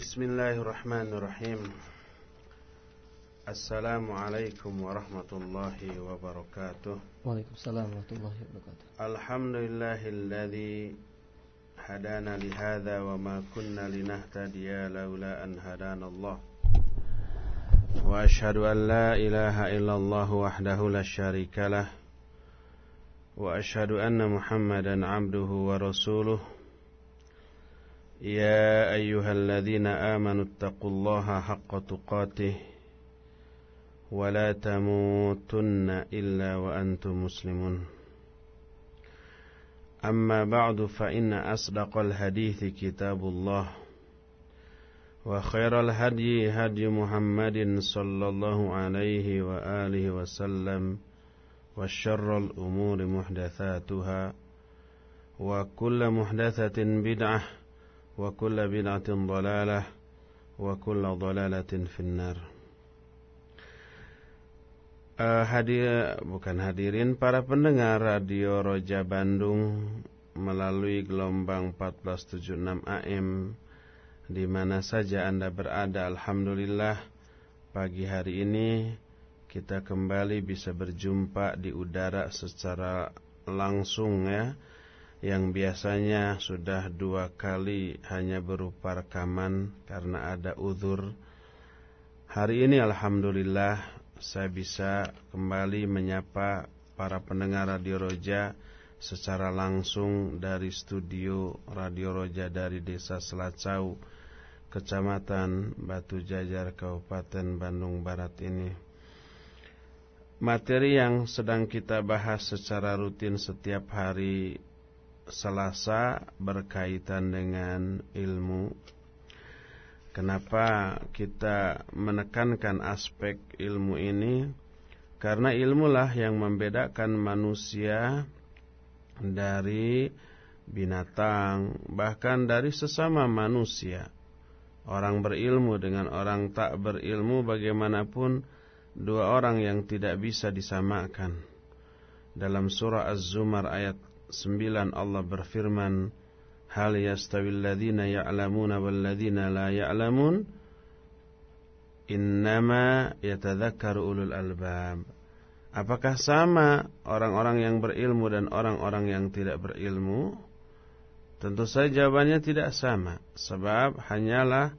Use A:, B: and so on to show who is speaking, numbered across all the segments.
A: بسم الله الرحمن الرحيم السلام عليكم ورحمة الله وبركاته
B: وعليكم السلام ورحمة الله وبركاته
A: الحمد لله الذي هدانا لهذا وما كنا لنهتدي لولا أن هدانا الله وأشهد أن لا إله إلا الله وحده لا شريك له وأشهد أن محمدا عبده ورسوله يا أيها الذين آمنوا اتقوا الله حق تقاته ولا تموتن إلا وأنتم مسلمون. أما بعد فإن أصدق الحديث كتاب الله وخير الهدي هدي محمد صلى الله عليه وآله وسلم وشر الأمور محدثاتها وكل محدثة بدعة وكل بدعة ضلالة وكل ضلالة في النار uh, hadir bukan hadirin para pendengar Radio Roja Bandung melalui gelombang 1476 AM di mana saja Anda berada alhamdulillah pagi hari ini kita kembali bisa berjumpa di udara secara langsung ya yang biasanya sudah dua kali hanya berupa rekaman karena ada uzur hari ini alhamdulillah saya bisa kembali menyapa para pendengar Radio Roja secara langsung dari studio Radio Roja dari Desa Selacau, Kecamatan Batu Jajar, Kabupaten Bandung Barat ini. Materi yang sedang kita bahas secara rutin setiap hari Selasa berkaitan dengan ilmu Kenapa kita menekankan aspek ilmu ini? Karena ilmulah yang membedakan manusia dari binatang, bahkan dari sesama manusia. Orang berilmu dengan orang tak berilmu bagaimanapun dua orang yang tidak bisa disamakan. Dalam surah Az-Zumar ayat 9 Allah berfirman, Hal yastawil ladhina ya'lamuna wal ladhina la ya'lamun? Innama yatadhakkaru ulul albab. Apakah sama orang-orang yang berilmu dan orang-orang yang tidak berilmu? Tentu saja jawabannya tidak sama. Sebab hanyalah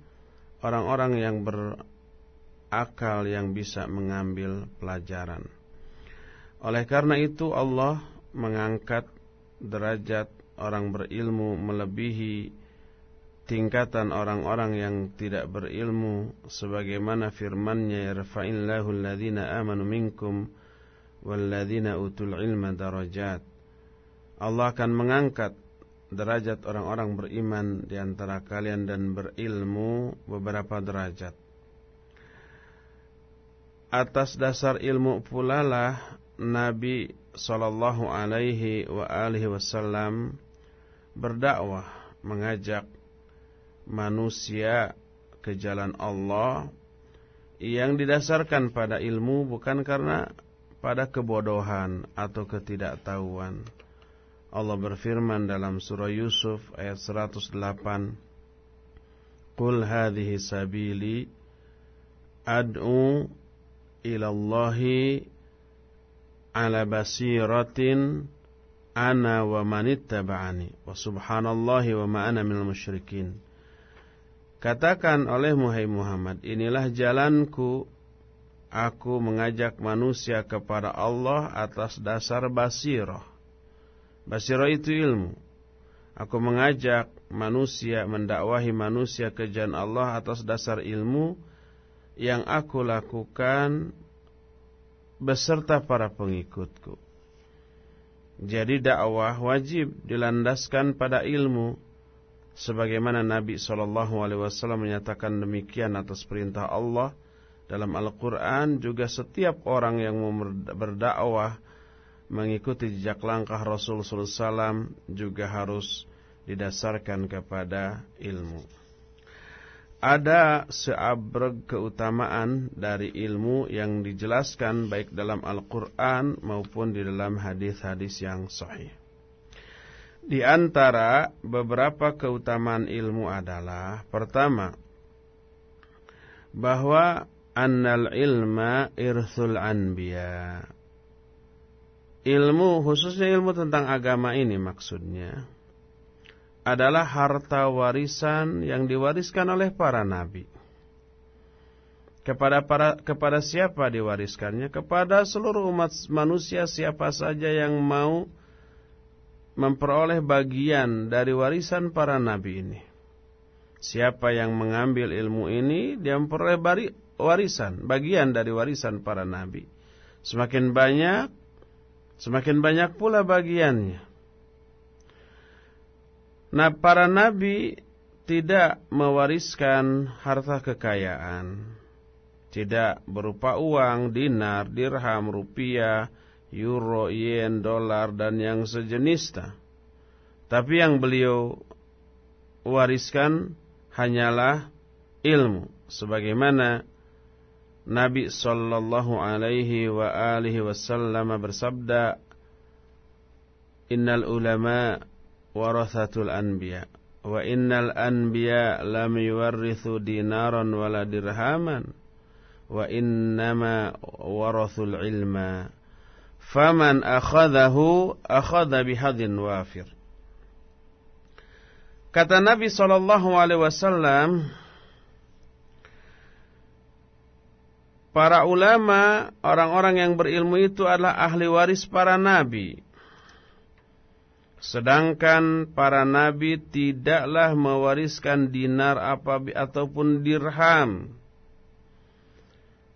A: orang-orang yang berakal yang bisa mengambil pelajaran. Oleh karena itu Allah mengangkat derajat orang berilmu melebihi tingkatan orang-orang yang tidak berilmu sebagaimana firman-Nya yarfa'illahu alladhina amanu minkum walladzina utul ilma darajat. Allah akan mengangkat derajat orang-orang beriman di antara kalian dan berilmu beberapa derajat. Atas dasar ilmu pula lah Nabi sallallahu alaihi wa alihi wasallam berdakwah, mengajak manusia ke jalan Allah yang didasarkan pada ilmu bukan karena pada kebodohan atau ketidaktahuan. Allah berfirman dalam surah Yusuf ayat 108 Qul hadhihi sabili ad'u ila Allahi ala basiratin ana wa manittaba'ani wa subhanallahi wa ma ana minal musyrikin. Katakan oleh Muhammad inilah jalanku aku mengajak manusia kepada Allah atas dasar basirah. Basirah itu ilmu. Aku mengajak manusia mendakwahi manusia ke jalan Allah atas dasar ilmu yang aku lakukan beserta para pengikutku. Jadi dakwah wajib dilandaskan pada ilmu sebagaimana Nabi SAW menyatakan demikian atas perintah Allah dalam Al-Qur'an juga setiap orang yang berdakwah mengikuti jejak langkah Rasul SAW juga harus didasarkan kepada ilmu ada seabreg keutamaan dari ilmu yang dijelaskan baik dalam Al-Quran maupun di dalam hadis-hadis yang sahih. Di antara beberapa keutamaan ilmu adalah Pertama, bahwa annal ilma irthul anbiya. Ilmu khususnya ilmu tentang agama ini maksudnya adalah harta warisan yang diwariskan oleh para nabi. Kepada para kepada siapa diwariskannya? Kepada seluruh umat manusia siapa saja yang mau memperoleh bagian dari warisan para nabi ini. Siapa yang mengambil ilmu ini dia memperoleh warisan, bagian dari warisan para nabi. Semakin banyak semakin banyak pula bagiannya. Nah, para nabi tidak mewariskan harta kekayaan tidak berupa uang, dinar, dirham, rupiah, euro, yen, dolar, dan yang sejenisnya. Tapi yang beliau wariskan hanyalah ilmu. Sebagaimana Nabi Sallallahu Alaihi wa alihi Wasallam bersabda, Innal ulama warathatul anbiya. Wa innal anbiya lam yuwarrithu dinaran wala dirhaman. Wa innama warathul ilma. Faman akhadahu akhadha bihadin wafir. Kata Nabi sallallahu alaihi wasallam para ulama orang-orang yang berilmu itu adalah ahli waris para nabi sedangkan para nabi tidaklah mewariskan dinar apa ataupun dirham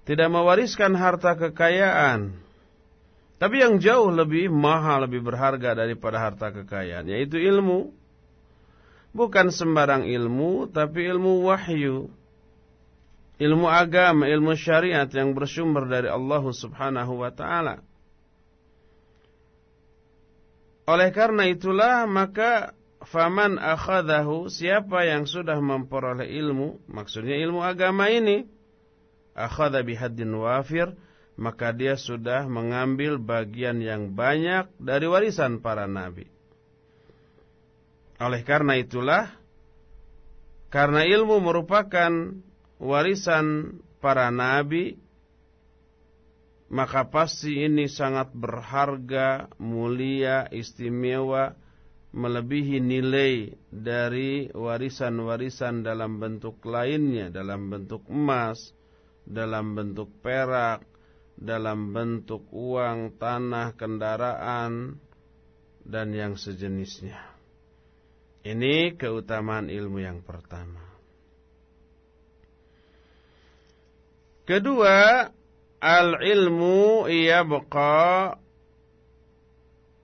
A: tidak mewariskan harta kekayaan. Tapi yang jauh lebih mahal, lebih berharga daripada harta kekayaan, yaitu ilmu. Bukan sembarang ilmu, tapi ilmu wahyu. Ilmu agama, ilmu syariat yang bersumber dari Allah subhanahu wa ta'ala. Oleh karena itulah maka faman akhadahu siapa yang sudah memperoleh ilmu, maksudnya ilmu agama ini akhadha bihaddin wafir maka dia sudah mengambil bagian yang banyak dari warisan para nabi. Oleh karena itulah karena ilmu merupakan warisan para nabi maka pasti ini sangat berharga, mulia, istimewa, melebihi nilai dari warisan-warisan dalam bentuk lainnya, dalam bentuk emas, dalam bentuk perak, dalam bentuk uang, tanah, kendaraan, dan yang sejenisnya. Ini keutamaan ilmu yang pertama. Kedua, al-ilmu yabqa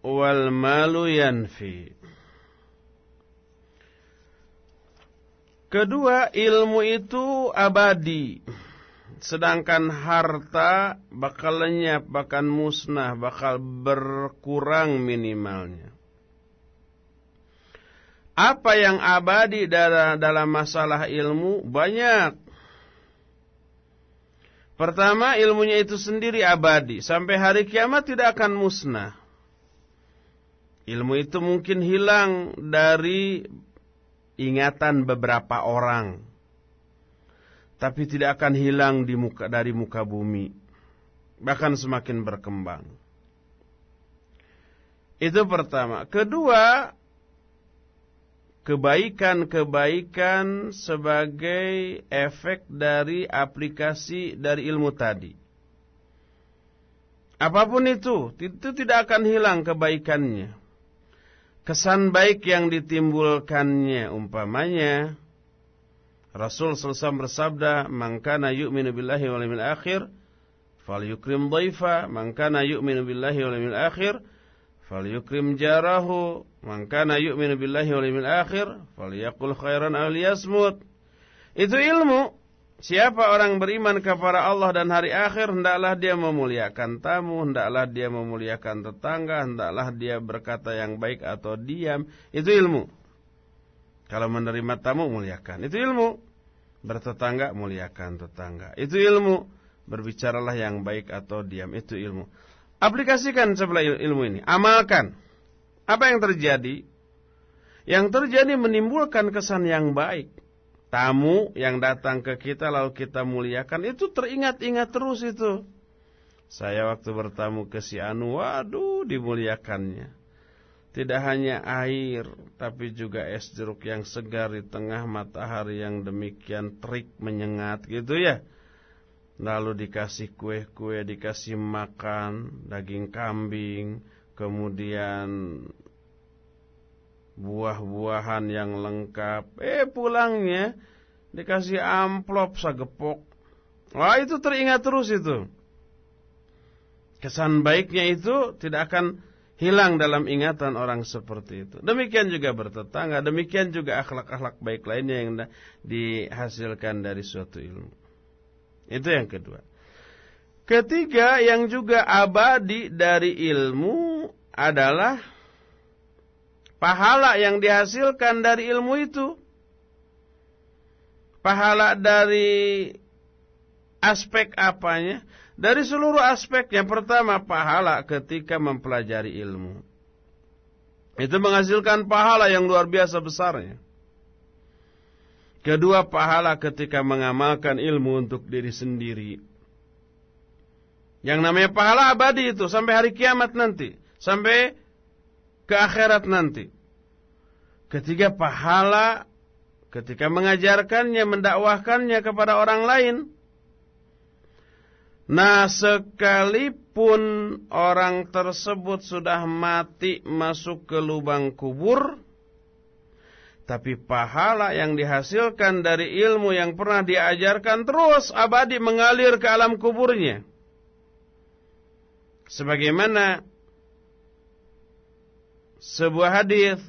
A: wal malu yanfi. Kedua, ilmu itu abadi. Sedangkan harta bakal lenyap, bakal musnah, bakal berkurang minimalnya. Apa yang abadi dalam masalah ilmu? Banyak. Pertama, ilmunya itu sendiri abadi. Sampai hari kiamat tidak akan musnah. Ilmu itu mungkin hilang dari ingatan beberapa orang tapi tidak akan hilang di muka, dari muka bumi, bahkan semakin berkembang. Itu pertama. Kedua, kebaikan-kebaikan sebagai efek dari aplikasi dari ilmu tadi. Apa pun itu, itu tidak akan hilang kebaikannya. Kesan baik yang ditimbulkannya umpamanya Rasul SAW bersabda, "Man kana yu'minu billahi wal yawmil akhir, falyukrim dhaifa, man kana yu'minu billahi wal yawmil akhir, falyukrim jarahu, man kana yu'minu billahi wal yawmil akhir, falyaqul khairan aw liyasmut." Itu ilmu. Siapa orang beriman kepada Allah dan hari akhir, hendaklah dia memuliakan tamu, hendaklah dia memuliakan tetangga, hendaklah dia berkata yang baik atau diam. Itu ilmu. Kalau menerima tamu muliakan. Itu ilmu. Bertetangga muliakan tetangga. Itu ilmu. Berbicaralah yang baik atau diam. Itu ilmu. Aplikasikan sebelah ilmu ini. Amalkan. Apa yang terjadi? Yang terjadi menimbulkan kesan yang baik. tamu yang datang ke kita lalu kita muliakan itu teringat-ingat terus itu. Saya waktu bertamu ke si Anu, waduh dimuliakannya. Tidak hanya air, tapi juga es jeruk yang segar di tengah matahari yang demikian terik menyengat gitu ya. Lalu dikasih kue-kue, dikasih makan, daging kambing, kemudian buah-buahan yang lengkap. Eh pulangnya dikasih amplop sagepok. Wah itu teringat terus itu. Kesan baiknya itu tidak akan hilang dalam ingatan orang seperti itu. Demikian juga bertetangga, demikian juga akhlak-akhlak baik lainnya yang dihasilkan dari suatu ilmu. Itu yang kedua. Ketiga yang juga abadi dari ilmu adalah pahala yang dihasilkan dari ilmu itu. Pahala dari aspek apanya? Dari seluruh aspek yang pertama pahala ketika mempelajari ilmu. Itu menghasilkan pahala yang luar biasa besarnya. Kedua pahala ketika mengamalkan ilmu untuk diri sendiri. Yang namanya pahala abadi itu sampai hari kiamat nanti. Sampai ke akhirat nanti. Ketiga pahala ketika mengajarkannya, mendakwahkannya kepada orang lain. Nah sekalipun orang tersebut sudah mati masuk ke lubang kubur Tapi pahala yang dihasilkan dari ilmu yang pernah diajarkan terus abadi mengalir ke alam kuburnya Sebagaimana sebuah hadis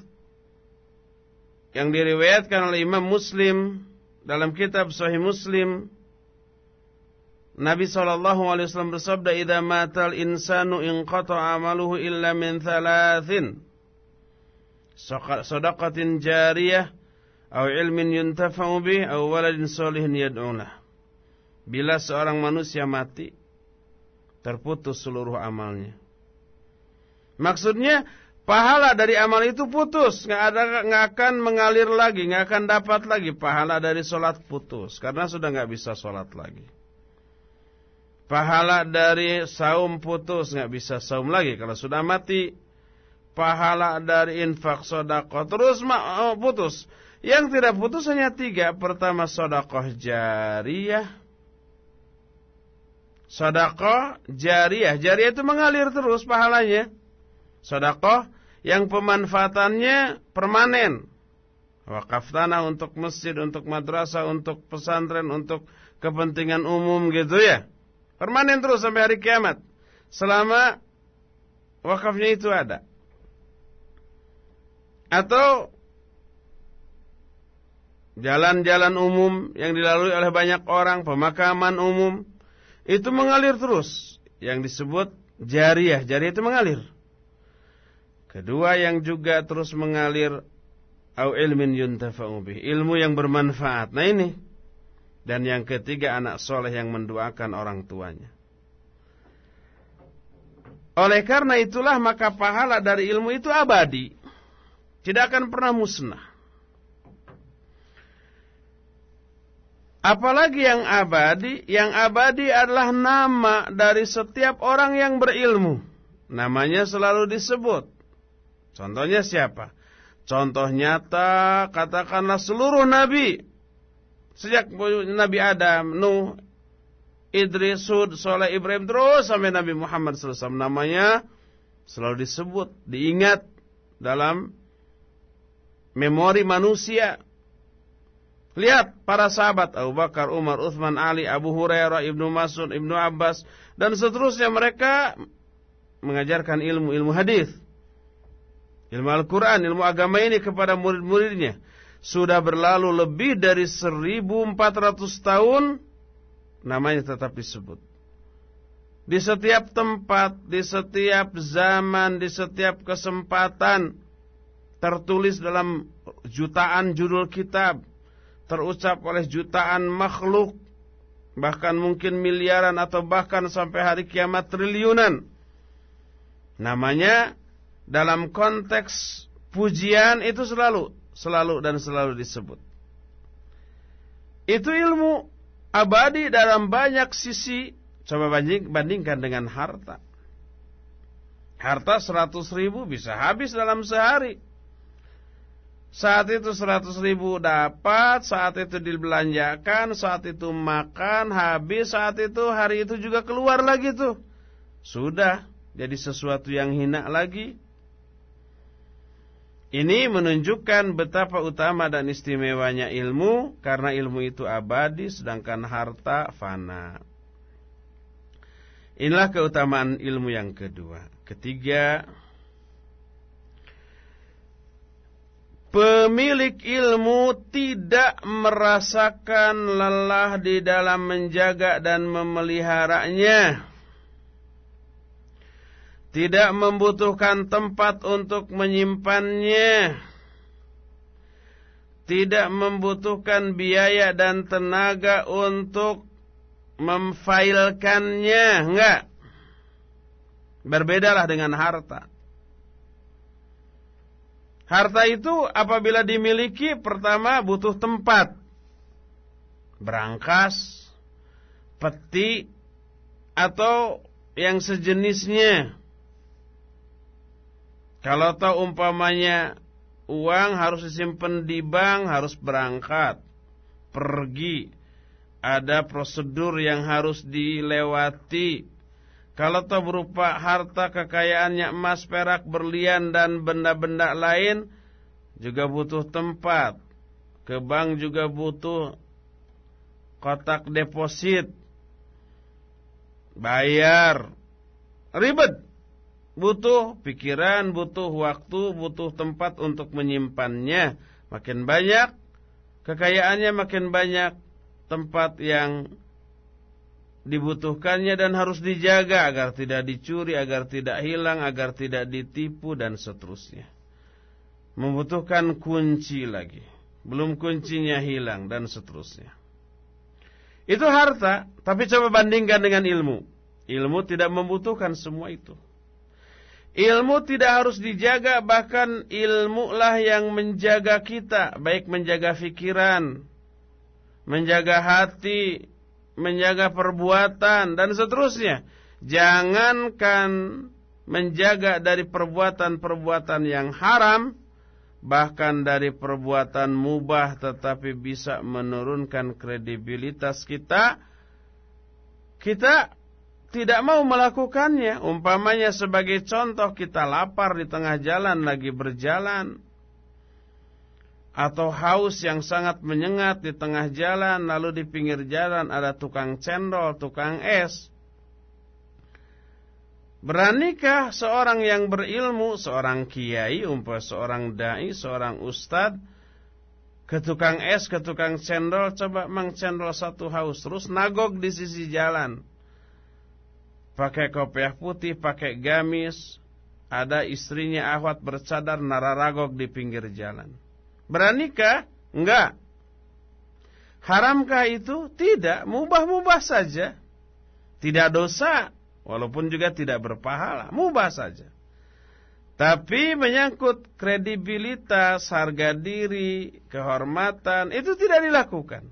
A: yang diriwayatkan oleh Imam Muslim dalam kitab Sahih Muslim Nabi SAW bersabda, "Idza matal insanu inqata amaluhu illa min thalathin." Sadaqatin jariyah atau ilmin yuntafa'u bih atau waladin solihin yad'ulah. Bila seorang manusia mati, terputus seluruh amalnya. Maksudnya pahala dari amal itu putus, nggak ada nggak akan mengalir lagi, nggak akan dapat lagi pahala dari solat putus karena sudah nggak bisa solat lagi. Pahala dari saum putus, nggak bisa saum lagi kalau sudah mati. Pahala dari infak sodakoh terus oh, putus. Yang tidak putus hanya tiga. Pertama sodakoh jariyah. Sodakoh jariyah. Jariyah itu mengalir terus pahalanya. Sodakoh yang pemanfaatannya permanen. Wakaf tanah untuk masjid, untuk madrasah, untuk pesantren, untuk kepentingan umum gitu ya. Permanen terus sampai hari kiamat. Selama wakafnya itu ada. Atau jalan-jalan umum yang dilalui oleh banyak orang, pemakaman umum, itu mengalir terus. Yang disebut jariah. Jariah itu mengalir. Kedua yang juga terus mengalir au ilmin ilmu yang bermanfaat. Nah ini dan yang ketiga anak soleh yang mendoakan orang tuanya. Oleh karena itulah maka pahala dari ilmu itu abadi. Tidak akan pernah musnah. Apalagi yang abadi, yang abadi adalah nama dari setiap orang yang berilmu. Namanya selalu disebut. Contohnya siapa? Contoh nyata katakanlah seluruh nabi Sejak Nabi Adam, Nuh, Idris, Hud, Soleh, Ibrahim terus sampai Nabi Muhammad SAW namanya selalu disebut, diingat dalam memori manusia. Lihat para sahabat Abu Bakar, Umar, Uthman, Ali, Abu Hurairah, Ibnu Mas'ud, Ibnu Abbas dan seterusnya mereka mengajarkan ilmu ilmu hadis, ilmu Al-Qur'an, ilmu agama ini kepada murid-muridnya sudah berlalu lebih dari 1400 tahun namanya tetap disebut. Di setiap tempat, di setiap zaman, di setiap kesempatan tertulis dalam jutaan judul kitab, terucap oleh jutaan makhluk, bahkan mungkin miliaran atau bahkan sampai hari kiamat triliunan. Namanya dalam konteks pujian itu selalu selalu dan selalu disebut. Itu ilmu abadi dalam banyak sisi. Coba bandingkan dengan harta. Harta seratus ribu bisa habis dalam sehari. Saat itu seratus ribu dapat, saat itu dibelanjakan, saat itu makan, habis, saat itu hari itu juga keluar lagi tuh. Sudah jadi sesuatu yang hina lagi. Ini menunjukkan betapa utama dan istimewanya ilmu, karena ilmu itu abadi, sedangkan harta fana. Inilah keutamaan ilmu yang kedua. Ketiga, Pemilik ilmu tidak merasakan lelah di dalam menjaga dan memeliharanya. Tidak membutuhkan tempat untuk menyimpannya. Tidak membutuhkan biaya dan tenaga untuk memfailkannya. Enggak. Berbedalah dengan harta. Harta itu apabila dimiliki pertama butuh tempat. Berangkas, peti, atau yang sejenisnya. Kalau tahu umpamanya uang harus disimpan di bank, harus berangkat, pergi. Ada prosedur yang harus dilewati kalau toh berupa harta kekayaannya emas, perak, berlian dan benda-benda lain juga butuh tempat. Ke bank juga butuh kotak deposit. Bayar. Ribet. Butuh pikiran, butuh waktu, butuh tempat untuk menyimpannya. Makin banyak kekayaannya makin banyak tempat yang dibutuhkannya dan harus dijaga agar tidak dicuri, agar tidak hilang, agar tidak ditipu dan seterusnya. Membutuhkan kunci lagi. Belum kuncinya hilang dan seterusnya. Itu harta, tapi coba bandingkan dengan ilmu. Ilmu tidak membutuhkan semua itu. Ilmu tidak harus dijaga, bahkan ilmu lah yang menjaga kita, baik menjaga fikiran, menjaga hati, menjaga perbuatan dan seterusnya. Jangankan menjaga dari perbuatan-perbuatan yang haram, bahkan dari perbuatan mubah tetapi bisa menurunkan kredibilitas kita, kita tidak mau melakukannya. Umpamanya sebagai contoh kita lapar di tengah jalan lagi berjalan, atau haus yang sangat menyengat di tengah jalan lalu di pinggir jalan ada tukang cendol, tukang es. Beranikah seorang yang berilmu, seorang kiai, umpah seorang dai, seorang ustad, ke tukang es, ke tukang cendol, coba mang cendol satu haus, terus nagok di sisi jalan. Pakai kopiah putih, pakai gamis, ada istrinya ahwat bercadar nararagok di pinggir jalan. Beranikah? Enggak. Haramkah itu? Tidak, mubah-mubah saja. Tidak dosa, walaupun juga tidak berpahala, mubah saja. Tapi menyangkut kredibilitas, harga diri, kehormatan, itu tidak dilakukan.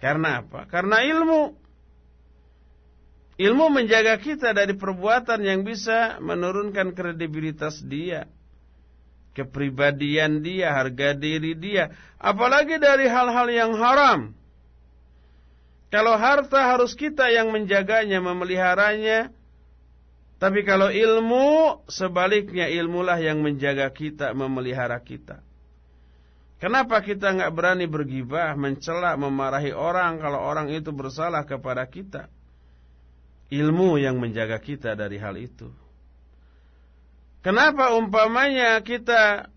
A: Karena apa? Karena ilmu. Ilmu menjaga kita dari perbuatan yang bisa menurunkan kredibilitas dia kepribadian dia, harga diri dia, apalagi dari hal-hal yang haram. Kalau harta harus kita yang menjaganya, memeliharanya, tapi kalau ilmu, sebaliknya ilmulah yang menjaga kita, memelihara kita. Kenapa kita nggak berani bergibah, mencela, memarahi orang kalau orang itu bersalah kepada kita? Ilmu yang menjaga kita dari hal itu. Kenapa umpamanya kita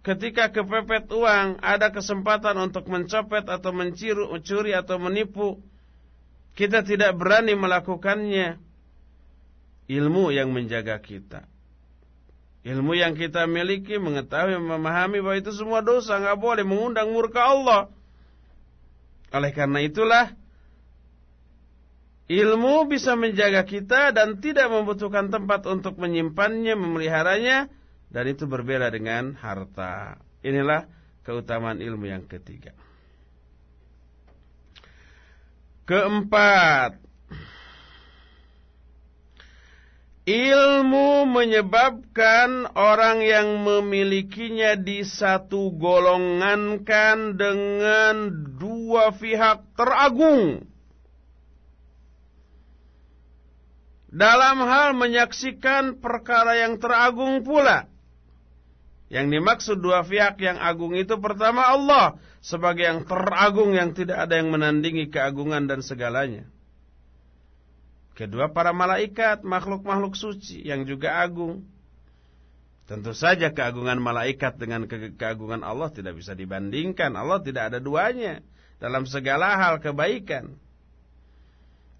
A: ketika kepepet uang ada kesempatan untuk mencopet atau mencuri atau menipu kita tidak berani melakukannya. Ilmu yang menjaga kita. Ilmu yang kita miliki mengetahui memahami bahwa itu semua dosa nggak boleh mengundang murka Allah. Oleh karena itulah Ilmu bisa menjaga kita dan tidak membutuhkan tempat untuk menyimpannya, memeliharanya, dan itu berbeda dengan harta. Inilah keutamaan ilmu yang ketiga. Keempat, ilmu menyebabkan orang yang memilikinya di satu golongankan dengan dua pihak teragung. Dalam hal menyaksikan perkara yang teragung pula. Yang dimaksud dua pihak yang agung itu pertama Allah sebagai yang teragung yang tidak ada yang menandingi keagungan dan segalanya. Kedua para malaikat, makhluk-makhluk suci yang juga agung. Tentu saja keagungan malaikat dengan ke keagungan Allah tidak bisa dibandingkan. Allah tidak ada duanya dalam segala hal kebaikan.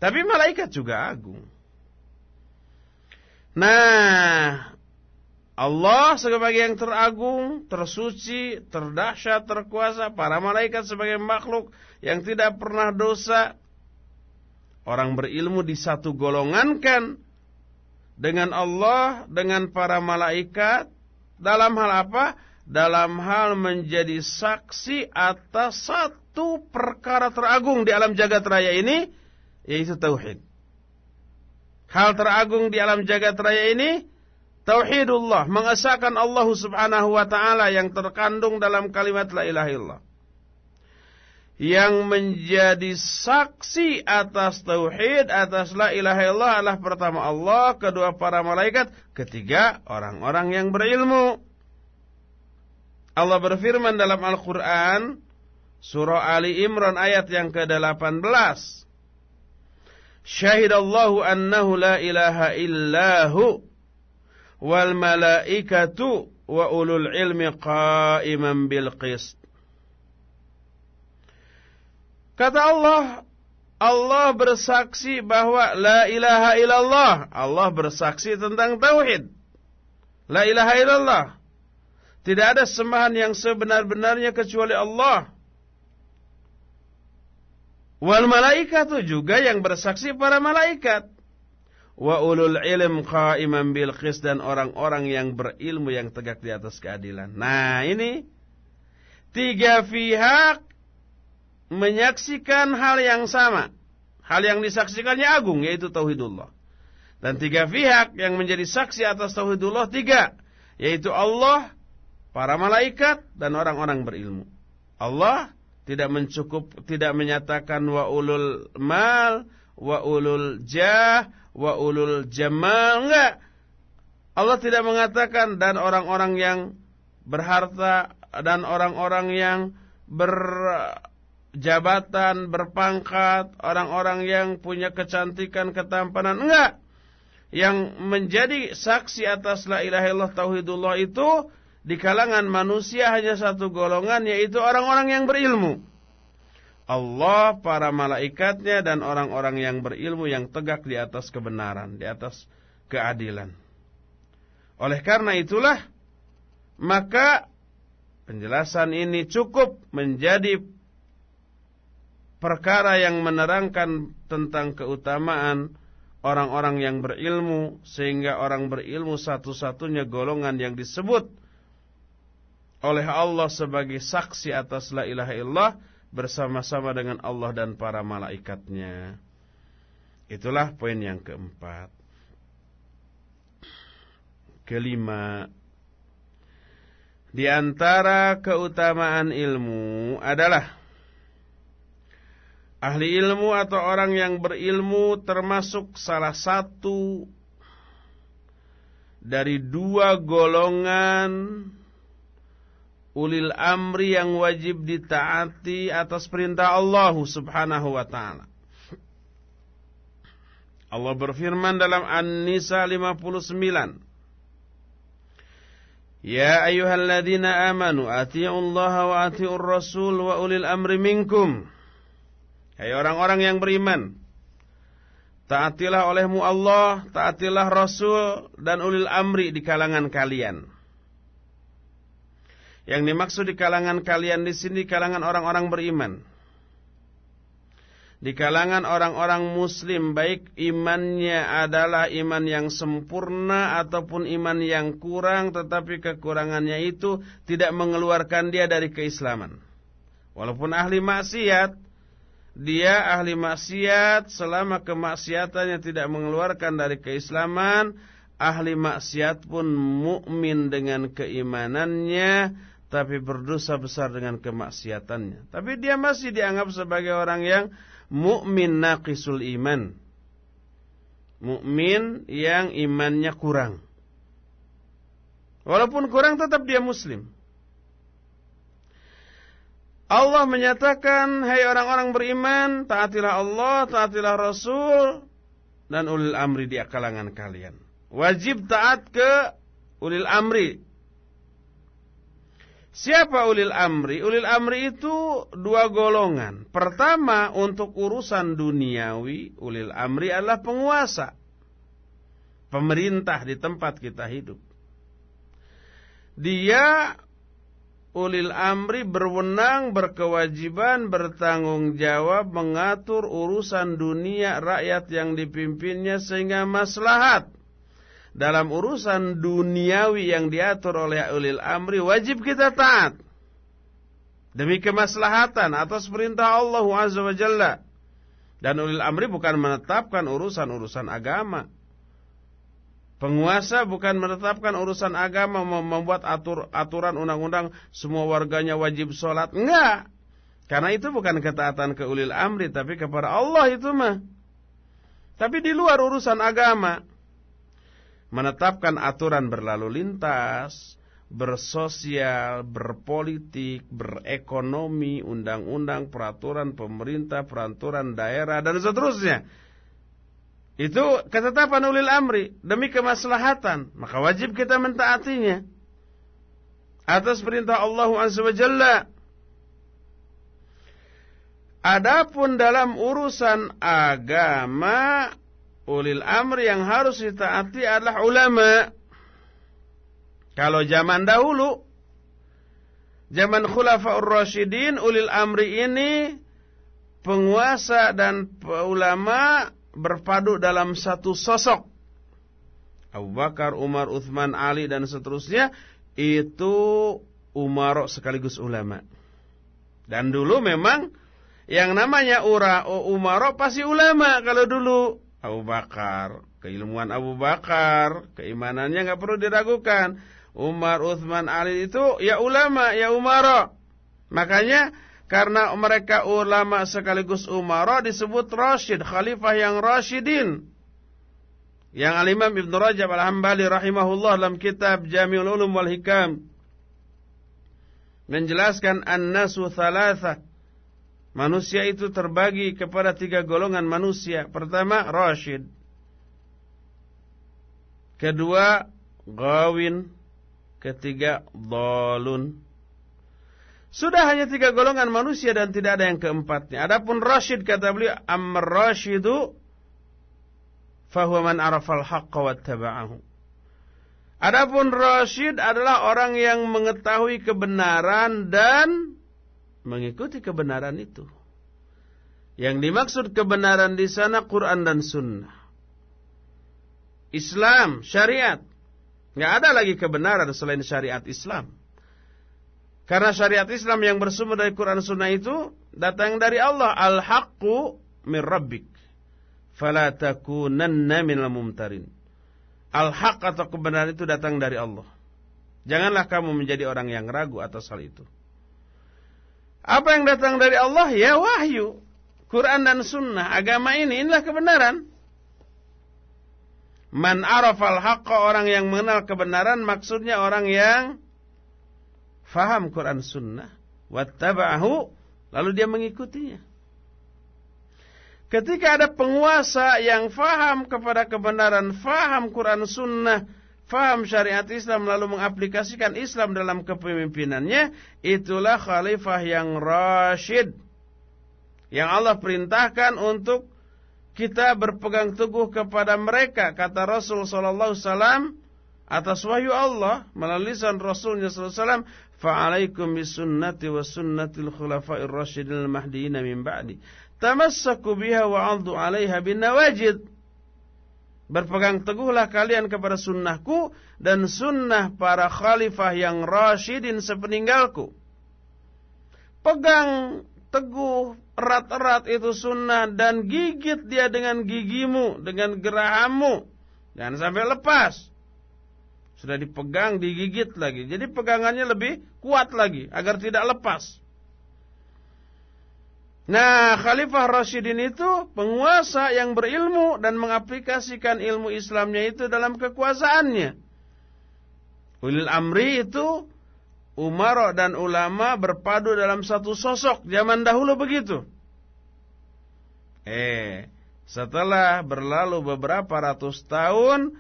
A: Tapi malaikat juga agung. Nah, Allah sebagai yang teragung, tersuci, terdahsyat, terkuasa, para malaikat sebagai makhluk yang tidak pernah dosa. Orang berilmu di satu golongan kan dengan Allah, dengan para malaikat dalam hal apa? Dalam hal menjadi saksi atas satu perkara teragung di alam jagat raya ini yaitu tauhid. Hal teragung di alam jagat raya ini Tauhidullah, mengesahkan Allah subhanahu wa ta'ala yang terkandung dalam kalimat la ilaha illallah. Yang menjadi saksi atas tauhid, atas la ilaha illallah adalah pertama Allah, kedua para malaikat, ketiga orang-orang yang berilmu. Allah berfirman dalam Al-Quran, surah Ali Imran ayat yang ke-18. Syahidallahu annahu la ilaha illahu wal malaikatu wa ulul ilmi qa'iman bil qist. Kata Allah, Allah bersaksi bahwa la ilaha illallah. Allah bersaksi tentang tauhid. La ilaha illallah. Tidak ada sembahan yang sebenar-benarnya kecuali Allah. Wal malaikatu juga yang bersaksi para malaikat wa ulul ilm qaiman bil qis dan orang-orang yang berilmu yang tegak di atas keadilan. Nah, ini tiga pihak menyaksikan hal yang sama. Hal yang disaksikannya agung yaitu tauhidullah. Dan tiga pihak yang menjadi saksi atas tauhidullah tiga, yaitu Allah, para malaikat dan orang-orang berilmu. Allah tidak mencukup tidak menyatakan wa ulul mal, wa ulul jah, wa ulul jamal enggak. Allah tidak mengatakan dan orang-orang yang berharta dan orang-orang yang berjabatan, berpangkat, orang-orang yang punya kecantikan, ketampanan enggak. Yang menjadi saksi atas la ilaha illallah tauhidullah itu di kalangan manusia hanya satu golongan yaitu orang-orang yang berilmu. Allah, para malaikatnya, dan orang-orang yang berilmu yang tegak di atas kebenaran, di atas keadilan. Oleh karena itulah, maka penjelasan ini cukup menjadi perkara yang menerangkan tentang keutamaan orang-orang yang berilmu, sehingga orang berilmu satu-satunya golongan yang disebut oleh Allah sebagai saksi atas la ilaha illallah bersama-sama dengan Allah dan para malaikatnya. Itulah poin yang keempat. Kelima, di antara keutamaan ilmu adalah ahli ilmu atau orang yang berilmu termasuk salah satu dari dua golongan ulil amri yang wajib ditaati atas perintah Allah Subhanahu wa taala. Allah berfirman dalam An-Nisa 59 Ya ayyuhalladzina amanu atiiullaha wa atiiur rasul wa ulil amri minkum. Hai orang-orang yang beriman taatilah olehmu Allah taatilah rasul dan ulil amri di kalangan kalian yang dimaksud di kalangan kalian di sini kalangan orang-orang beriman. Di kalangan orang-orang muslim baik imannya adalah iman yang sempurna ataupun iman yang kurang tetapi kekurangannya itu tidak mengeluarkan dia dari keislaman. Walaupun ahli maksiat dia ahli maksiat selama kemaksiatannya tidak mengeluarkan dari keislaman, ahli maksiat pun mukmin dengan keimanannya tapi berdosa besar dengan kemaksiatannya. Tapi dia masih dianggap sebagai orang yang mukmin naqisul iman. Mukmin yang imannya kurang. Walaupun kurang tetap dia muslim. Allah menyatakan, hai orang-orang beriman, taatilah Allah, taatilah Rasul, dan ulil amri di kalangan kalian. Wajib taat ke ulil amri. Siapa ulil amri? Ulil amri itu dua golongan. Pertama, untuk urusan duniawi, ulil amri adalah penguasa. Pemerintah di tempat kita hidup. Dia ulil amri berwenang, berkewajiban, bertanggung jawab mengatur urusan dunia rakyat yang dipimpinnya sehingga maslahat. Dalam urusan duniawi yang diatur oleh ulil amri wajib kita taat. Demi kemaslahatan atas perintah Allah Azza wa Jalla. Dan ulil amri bukan menetapkan urusan-urusan agama. Penguasa bukan menetapkan urusan agama membuat atur, aturan undang-undang semua warganya wajib sholat. Enggak. Karena itu bukan ketaatan ke ulil amri tapi kepada Allah itu mah. Tapi di luar urusan agama. Menetapkan aturan berlalu lintas, bersosial, berpolitik, berekonomi, undang-undang, peraturan pemerintah, peraturan daerah dan seterusnya itu ketetapan ulil amri demi kemaslahatan, maka wajib kita mentaatinya. Atas perintah Allah Jalla. Adapun dalam urusan agama, ulil amri yang harus ditaati adalah ulama. Kalau zaman dahulu, zaman khulafaur rasyidin, ulil amri ini penguasa dan ulama berpadu dalam satu sosok. Abu Bakar, Umar, Uthman, Ali dan seterusnya itu umarok sekaligus ulama. Dan dulu memang yang namanya ura umarok pasti ulama kalau dulu Abu Bakar, keilmuan Abu Bakar, keimanannya nggak perlu diragukan. Umar, Uthman, Ali itu ya ulama, ya umarok. Makanya karena mereka ulama sekaligus umara disebut Rashid, khalifah yang Rashidin. Yang Al-Imam Ibn Rajab Al-Hambali rahimahullah dalam kitab Jami'ul Ulum wal Hikam menjelaskan an-nasu thalatha. Manusia itu terbagi kepada tiga golongan manusia. Pertama, Rashid. Kedua, Gawin. Ketiga, Dalun. Sudah hanya tiga golongan manusia dan tidak ada yang keempatnya. Adapun Rashid kata beliau, Amr Rashidu fahuwa man arafal haqqa wattaba'ahu. Adapun Rashid adalah orang yang mengetahui kebenaran dan mengikuti kebenaran itu. Yang dimaksud kebenaran di sana Quran dan Sunnah. Islam, syariat. Nggak ada lagi kebenaran selain syariat Islam. Karena syariat Islam yang bersumber dari Quran Sunnah itu datang dari Allah. Al-haqqu min rabbik. Fala takunanna minal mumtarin. Al-haq atau kebenaran itu datang dari Allah. Janganlah kamu menjadi orang yang ragu atas hal itu. Apa yang datang dari Allah? Ya wahyu. Quran dan sunnah. Agama ini, inilah kebenaran. Man arafal haqqa orang yang mengenal kebenaran maksudnya orang yang faham Quran Sunnah, wattaba'ahu, lalu dia mengikutinya. Ketika ada penguasa yang faham kepada kebenaran, faham Quran Sunnah, faham syariat Islam, lalu mengaplikasikan Islam dalam kepemimpinannya, itulah khalifah yang rasyid. Yang Allah perintahkan untuk kita berpegang teguh kepada mereka, kata Rasul Sallallahu Alaihi atas wahyu Allah melalui lisan Rasulnya Sallallahu Alaihi Wasallam fa'alaikum bisunnati wa sunnatil khulafa'ir rasyidil mahdiyyin min ba'di tamassaku biha wa 'addu 'alaiha bin nawajid Berpegang teguhlah kalian kepada sunnahku dan sunnah para khalifah yang rasyidin sepeninggalku. Pegang teguh, erat-erat itu sunnah dan gigit dia dengan gigimu, dengan gerahammu. Jangan sampai lepas. Sudah dipegang, digigit lagi. Jadi pegangannya lebih kuat lagi agar tidak lepas. Nah, Khalifah Rashidin itu penguasa yang berilmu dan mengaplikasikan ilmu Islamnya itu dalam kekuasaannya. Ulil Amri itu Umar dan ulama berpadu dalam satu sosok zaman dahulu begitu. Eh, setelah berlalu beberapa ratus tahun,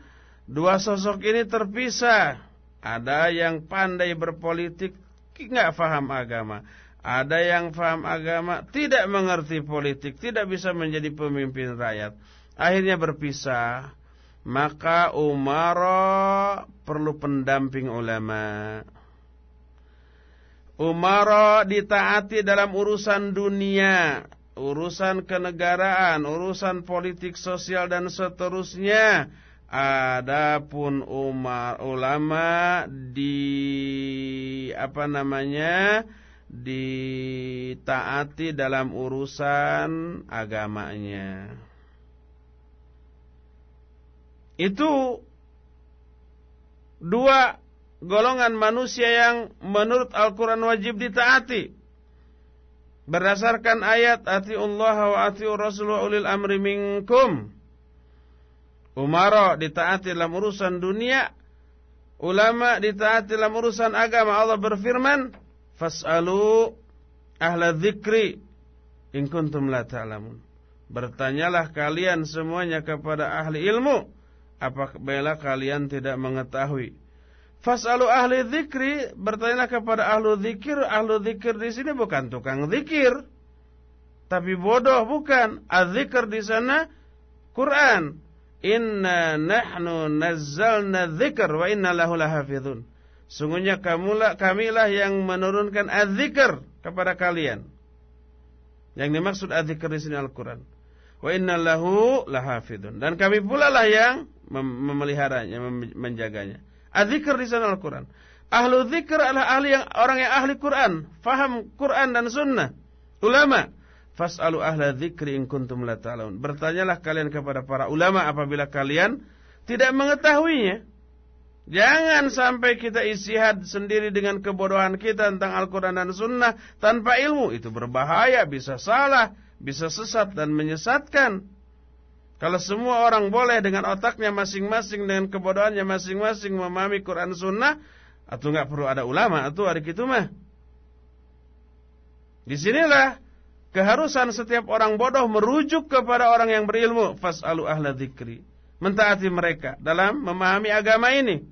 A: dua sosok ini terpisah. Ada yang pandai berpolitik, nggak faham agama. Ada yang faham agama, tidak mengerti politik, tidak bisa menjadi pemimpin rakyat. Akhirnya berpisah. Maka Umar perlu pendamping ulama. Umar ditaati dalam urusan dunia, urusan kenegaraan, urusan politik sosial dan seterusnya. Adapun Umar ulama di apa namanya? Ditaati dalam urusan agamanya. Itu dua golongan manusia yang menurut Al-Quran wajib ditaati. Berdasarkan ayat Ati Allah wa ati Rasulullah ulil amri minkum. Ditaati dalam urusan dunia. Ulama ditaati dalam urusan agama. Allah berfirman, Fas'alu ahla dzikri in kuntum la ta'lamun. Bertanyalah kalian semuanya kepada ahli ilmu apabila kalian tidak mengetahui. Fas'alu ahli dzikri, bertanyalah kepada ahlu dzikir. Ahlu dzikir di sini bukan tukang dzikir. Tapi bodoh bukan. Az-dzikr di sana Quran. Inna nahnu nazzalna dzikr wa inna lahu lahafizun. Sungguhnya kamulah kamilah yang menurunkan adzikr kepada kalian. Yang dimaksud adzikr di sini Al-Qur'an. Wa innallahu lahafidun. Dan kami pula lah yang memeliharanya, menjaganya. Adzikr di sana Al-Qur'an. Ahlu dzikr adalah ahli yang orang yang ahli Quran, faham Quran dan sunnah. Ulama. Fas'alu ahla dzikri in kuntum la ta'lamun. Bertanyalah kalian kepada para ulama apabila kalian tidak mengetahuinya. Jangan sampai kita istihad sendiri dengan kebodohan kita tentang Al-Quran dan Sunnah tanpa ilmu. Itu berbahaya, bisa salah, bisa sesat dan menyesatkan. Kalau semua orang boleh dengan otaknya masing-masing, dengan kebodohannya masing-masing memahami Quran Sunnah, atau nggak perlu ada ulama, atau hari itu mah. Di sinilah keharusan setiap orang bodoh merujuk kepada orang yang berilmu. Fas'alu ahla dzikri. Mentaati mereka dalam memahami agama ini.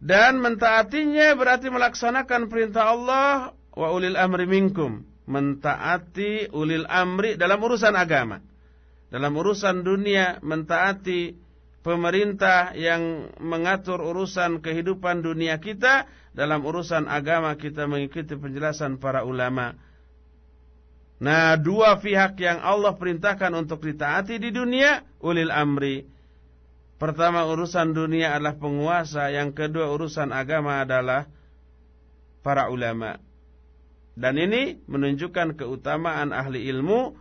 A: Dan mentaatinya berarti melaksanakan perintah Allah wa ulil amri minkum. Mentaati ulil amri dalam urusan agama. Dalam urusan dunia mentaati pemerintah yang mengatur urusan kehidupan dunia kita. Dalam urusan agama kita mengikuti penjelasan para ulama. Nah dua pihak yang Allah perintahkan untuk ditaati di dunia ulil amri Pertama urusan dunia adalah penguasa, yang kedua urusan agama adalah para ulama. Dan ini menunjukkan keutamaan ahli ilmu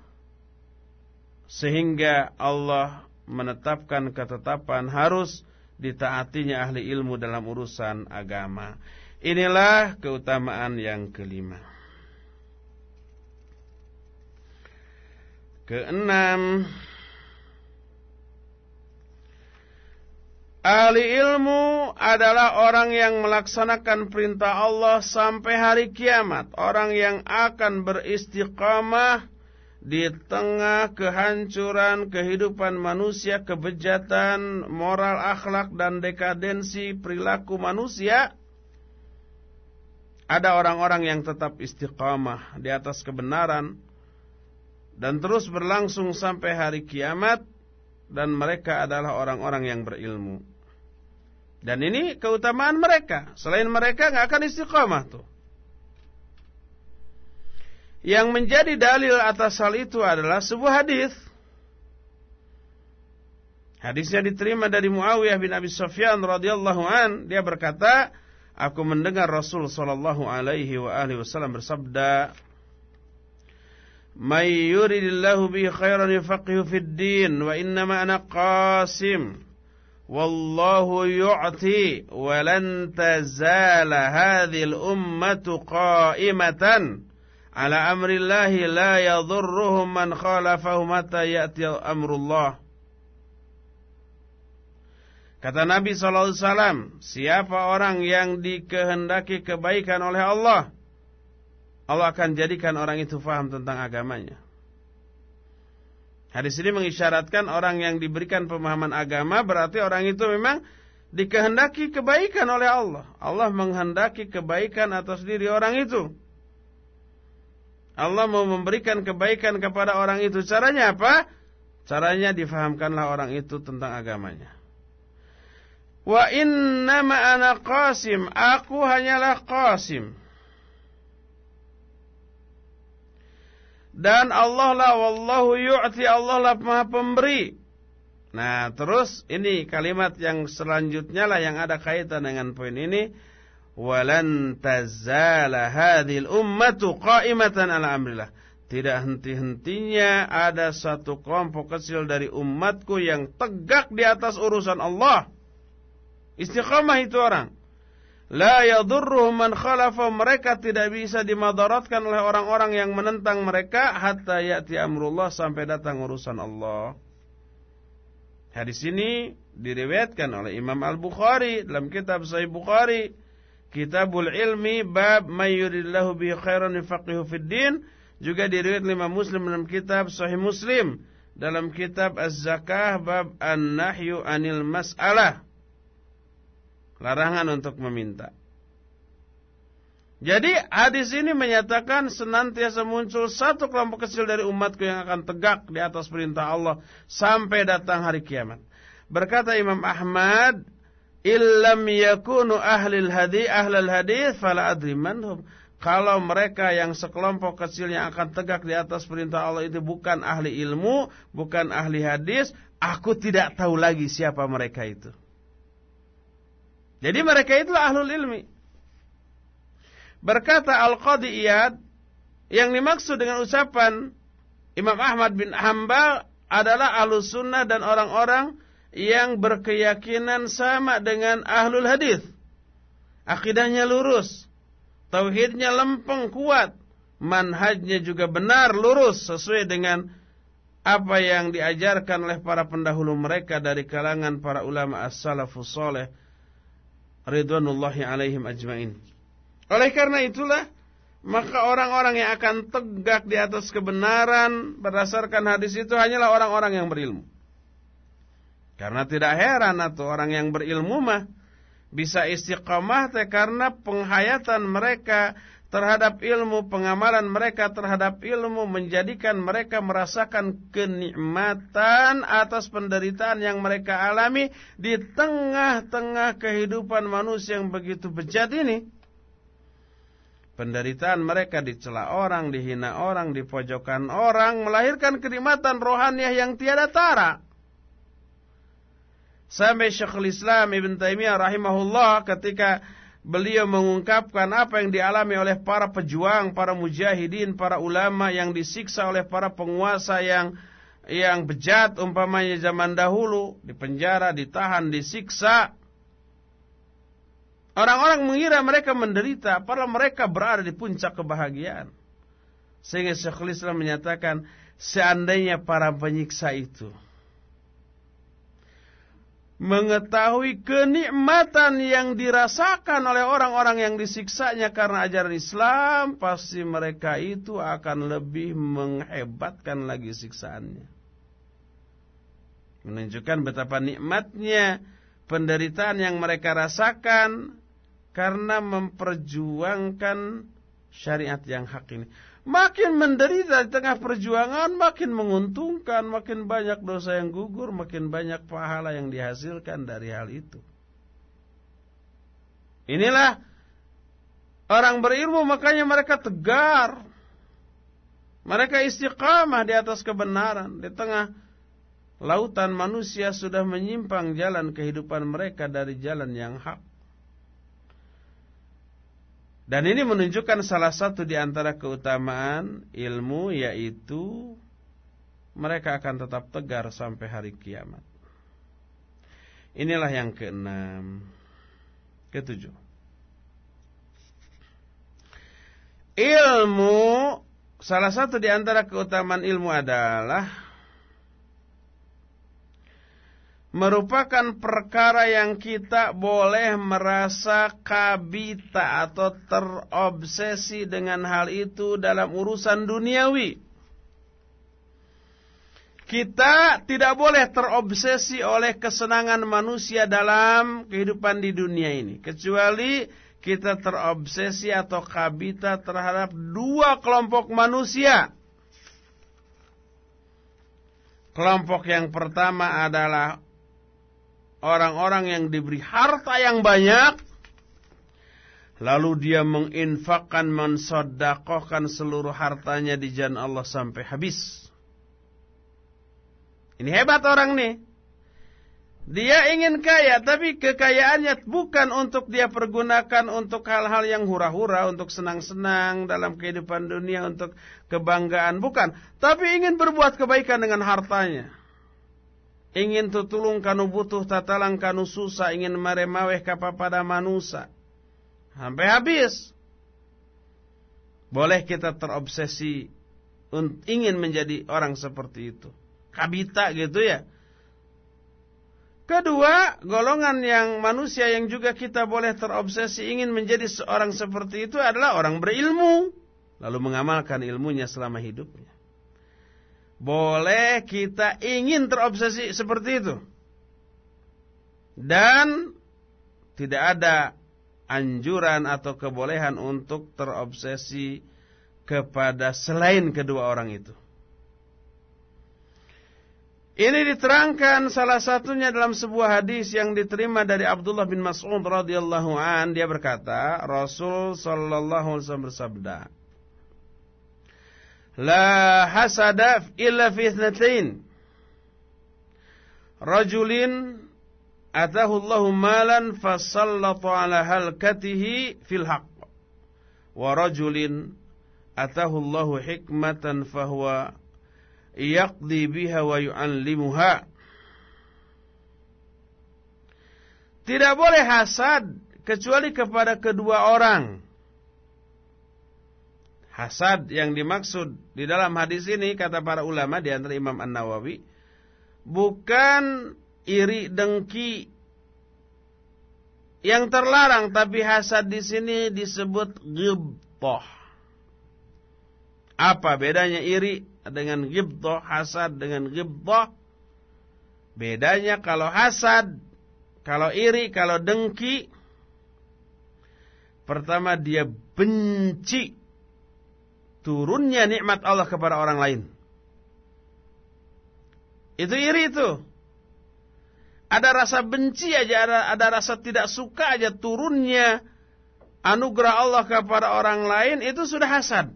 A: sehingga Allah menetapkan ketetapan harus ditaatinya ahli ilmu dalam urusan agama. Inilah keutamaan yang kelima. Keenam, Ahli ilmu adalah orang yang melaksanakan perintah Allah sampai hari kiamat. Orang yang akan beristiqamah di tengah kehancuran kehidupan manusia, kebejatan, moral, akhlak, dan dekadensi perilaku manusia. Ada orang-orang yang tetap istiqamah di atas kebenaran dan terus berlangsung sampai hari kiamat dan mereka adalah orang-orang yang berilmu. Dan ini keutamaan mereka. Selain mereka nggak akan istiqomah tuh. Yang menjadi dalil atas hal itu adalah sebuah hadis. Hadisnya diterima dari Muawiyah bin Abi Sufyan radhiyallahu an, dia berkata, "Aku mendengar Rasul sallallahu alaihi wasallam bersabda, May yuridillahu bihi khairan yufaqihu fid din wa innama ana qasim. Wallahu yu'ti wa lan tazala hadhihi al-ummatu qa'imatan ala amrillahi la yadhurruhum man khalafahu mata ya'ti amrullah. Kata Nabi SAW, siapa orang yang dikehendaki kebaikan oleh Allah, Allah akan jadikan orang itu faham tentang agamanya. Hadis ini mengisyaratkan orang yang diberikan pemahaman agama berarti orang itu memang dikehendaki kebaikan oleh Allah. Allah menghendaki kebaikan atas diri orang itu. Allah mau memberikan kebaikan kepada orang itu. Caranya apa? Caranya difahamkanlah orang itu tentang agamanya. Wa innama ana qasim. Aku hanyalah qasim. Dan Allah lah wallahu yu'ti Allah lah maha pemberi. Nah terus ini kalimat yang selanjutnya lah yang ada kaitan dengan poin ini. Walan tazala hadhil ummatu qa'imatan ala amrillah. Tidak henti-hentinya ada satu kelompok kecil dari umatku yang tegak di atas urusan Allah. Istiqamah itu orang. La yadurruhum man khalafa mereka tidak bisa dimadaratkan oleh orang-orang yang menentang mereka hatta ya'ti amrullah sampai datang urusan Allah. Hadis ini diriwayatkan oleh Imam Al-Bukhari dalam kitab Sahih Bukhari, Kitabul Ilmi bab may yuridillahu bihi khairan yufaqihu fid din, juga diriwayatkan oleh Imam Muslim dalam kitab Sahih Muslim, dalam kitab Az-Zakah bab An-Nahyu anil Mas'alah larangan untuk meminta. Jadi hadis ini menyatakan senantiasa muncul satu kelompok kecil dari umatku yang akan tegak di atas perintah Allah sampai datang hari kiamat. Berkata Imam Ahmad, "Illam yakunu ahlil hadi ahlal hadis fala adri manhum." Kalau mereka yang sekelompok kecil yang akan tegak di atas perintah Allah itu bukan ahli ilmu, bukan ahli hadis, aku tidak tahu lagi siapa mereka itu. Jadi mereka itulah ahlul ilmi. Berkata Al-Qadi Iyad, yang dimaksud dengan ucapan Imam Ahmad bin Hambal adalah ahlus sunnah dan orang-orang yang berkeyakinan sama dengan ahlul hadis. Akidahnya lurus, tauhidnya lempeng kuat, manhajnya juga benar lurus sesuai dengan apa yang diajarkan oleh para pendahulu mereka dari kalangan para ulama as-salafus saleh ridwanullahi alaihim ajmain. Oleh karena itulah maka orang-orang yang akan tegak di atas kebenaran berdasarkan hadis itu hanyalah orang-orang yang berilmu. Karena tidak heran atau orang yang berilmu mah bisa istiqamah karena penghayatan mereka terhadap ilmu, pengamalan mereka terhadap ilmu menjadikan mereka merasakan kenikmatan atas penderitaan yang mereka alami di tengah-tengah kehidupan manusia yang begitu bejat ini. Penderitaan mereka dicela orang, dihina orang, dipojokkan orang, melahirkan kenikmatan rohaniah yang tiada tara. Sampai Syekhul Islam Ibn Taimiyah rahimahullah ketika beliau mengungkapkan apa yang dialami oleh para pejuang, para mujahidin, para ulama yang disiksa oleh para penguasa yang yang bejat umpamanya zaman dahulu, dipenjara, ditahan, disiksa. Orang-orang mengira mereka menderita, padahal mereka berada di puncak kebahagiaan. Sehingga Syekhul Islam menyatakan, seandainya para penyiksa itu mengetahui kenikmatan yang dirasakan oleh orang-orang yang disiksanya karena ajaran Islam, pasti mereka itu akan lebih menghebatkan lagi siksaannya. Menunjukkan betapa nikmatnya penderitaan yang mereka rasakan karena memperjuangkan syariat yang hak ini. Makin menderita di tengah perjuangan, makin menguntungkan, makin banyak dosa yang gugur, makin banyak pahala yang dihasilkan dari hal itu. Inilah orang berilmu, makanya mereka tegar. Mereka istiqamah di atas kebenaran. Di tengah lautan manusia sudah menyimpang jalan kehidupan mereka dari jalan yang hak. Dan ini menunjukkan salah satu di antara keutamaan ilmu yaitu mereka akan tetap tegar sampai hari kiamat. Inilah yang keenam. Ketujuh. Ilmu salah satu di antara keutamaan ilmu adalah merupakan perkara yang kita boleh merasa kabita atau terobsesi dengan hal itu dalam urusan duniawi. Kita tidak boleh terobsesi oleh kesenangan manusia dalam kehidupan di dunia ini. Kecuali kita terobsesi atau kabita terhadap dua kelompok manusia. Kelompok yang pertama adalah orang-orang yang diberi harta yang banyak lalu dia menginfakkan mensodakohkan seluruh hartanya di jalan Allah sampai habis. Ini hebat orang nih. Dia ingin kaya, tapi kekayaannya bukan untuk dia pergunakan untuk hal-hal yang hura-hura, untuk senang-senang dalam kehidupan dunia, untuk kebanggaan, bukan. Tapi ingin berbuat kebaikan dengan hartanya. Ingin tutulung kanu butuh tatalang kanu susah ingin maremaweh kapa pada manusia. Sampai habis. Boleh kita terobsesi ingin menjadi orang seperti itu. Kabita gitu ya. Kedua, golongan yang manusia yang juga kita boleh terobsesi ingin menjadi seorang seperti itu adalah orang berilmu. Lalu mengamalkan ilmunya selama hidupnya. Boleh kita ingin terobsesi seperti itu. Dan tidak ada anjuran atau kebolehan untuk terobsesi kepada selain kedua orang itu. Ini diterangkan salah satunya dalam sebuah hadis yang diterima dari Abdullah bin Mas'ud radhiyallahu an dia berkata Rasul sallallahu alaihi wasallam bersabda La hasada illa fi ithnatain. Rajulin atahu Allahu malan fasallata ala halkatihi fil haqq. Wa rajulin atahu Allahu hikmatan fahuwa yaqdi biha wa yu'allimuha. Tidak boleh hasad kecuali kepada kedua orang Hasad yang dimaksud di dalam hadis ini kata para ulama di antara Imam An-Nawawi bukan iri dengki yang terlarang tapi hasad di sini disebut ghibthah. Apa bedanya iri dengan ghibthah, hasad dengan ghibthah? Bedanya kalau hasad, kalau iri, kalau dengki pertama dia benci turunnya nikmat Allah kepada orang lain. Itu iri itu. Ada rasa benci aja, ada, ada rasa tidak suka aja turunnya anugerah Allah kepada orang lain itu sudah hasad.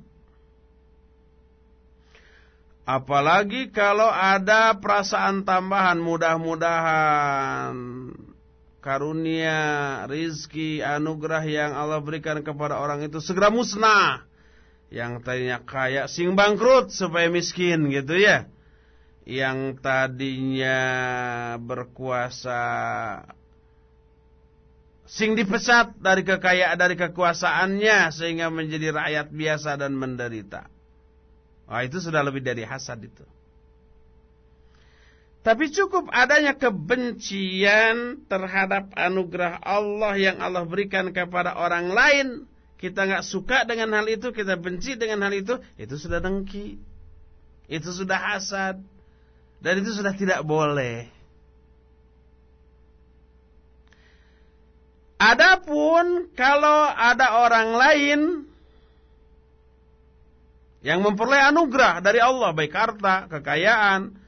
A: Apalagi kalau ada perasaan tambahan mudah-mudahan karunia, rizki, anugerah yang Allah berikan kepada orang itu segera musnah yang tadinya kaya sing bangkrut supaya miskin gitu ya yang tadinya berkuasa sing dipecat dari kekayaan dari kekuasaannya sehingga menjadi rakyat biasa dan menderita. Wah itu sudah lebih dari hasad itu. Tapi cukup adanya kebencian terhadap anugerah Allah yang Allah berikan kepada orang lain kita nggak suka dengan hal itu, kita benci dengan hal itu, itu sudah dengki. Itu sudah hasad. Dan itu sudah tidak boleh. Adapun kalau ada orang lain yang memperoleh anugerah dari Allah baik harta, kekayaan,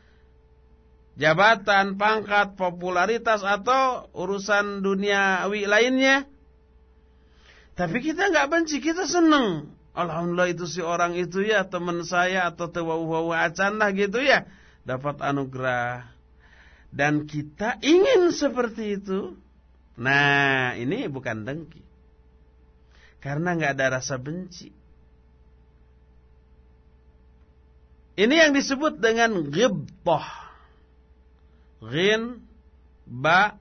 A: jabatan, pangkat, popularitas atau urusan duniawi lainnya, tapi kita nggak benci, kita seneng. Alhamdulillah itu si orang itu ya teman saya atau tewau-wau acan lah gitu ya. Dapat anugerah. Dan kita ingin seperti itu. Nah ini bukan dengki. Karena nggak ada rasa benci. Ini yang disebut dengan ghibtah. Ghin, ba,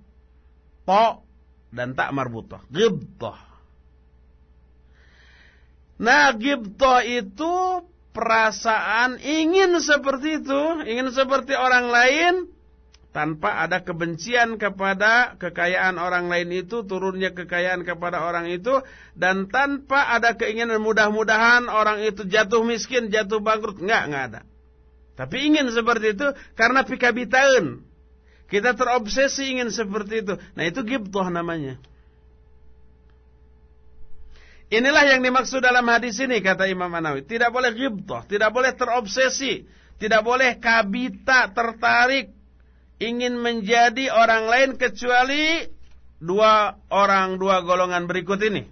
A: to, dan tak marbutah. Ghibtah. Nah, ghibtah itu perasaan ingin seperti itu, ingin seperti orang lain, tanpa ada kebencian kepada kekayaan orang lain itu, turunnya kekayaan kepada orang itu, dan tanpa ada keinginan mudah-mudahan orang itu jatuh miskin, jatuh bangkrut, enggak, enggak ada. Tapi ingin seperti itu karena pikabitaan. Kita terobsesi ingin seperti itu. Nah itu gibtoh namanya. Inilah yang dimaksud dalam hadis ini kata Imam Manawi. Tidak boleh gibtoh, tidak boleh terobsesi, tidak boleh kabita tertarik ingin menjadi orang lain kecuali dua orang, dua golongan berikut ini.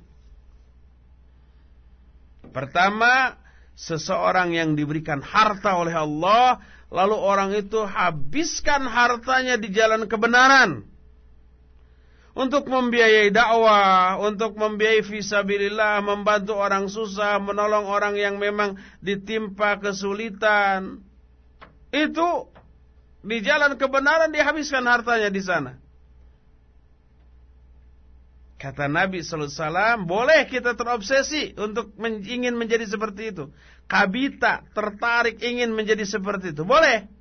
A: Pertama, seseorang yang diberikan harta oleh Allah, lalu orang itu habiskan hartanya di jalan kebenaran. Untuk membiayai dakwah, untuk membiayai visabilillah, membantu orang susah, menolong orang yang memang ditimpa kesulitan. Itu di jalan kebenaran dihabiskan hartanya di sana. Kata Nabi Sallallahu Alaihi Wasallam, boleh kita terobsesi untuk ingin menjadi seperti itu. Kabita, tertarik ingin menjadi seperti itu. Boleh.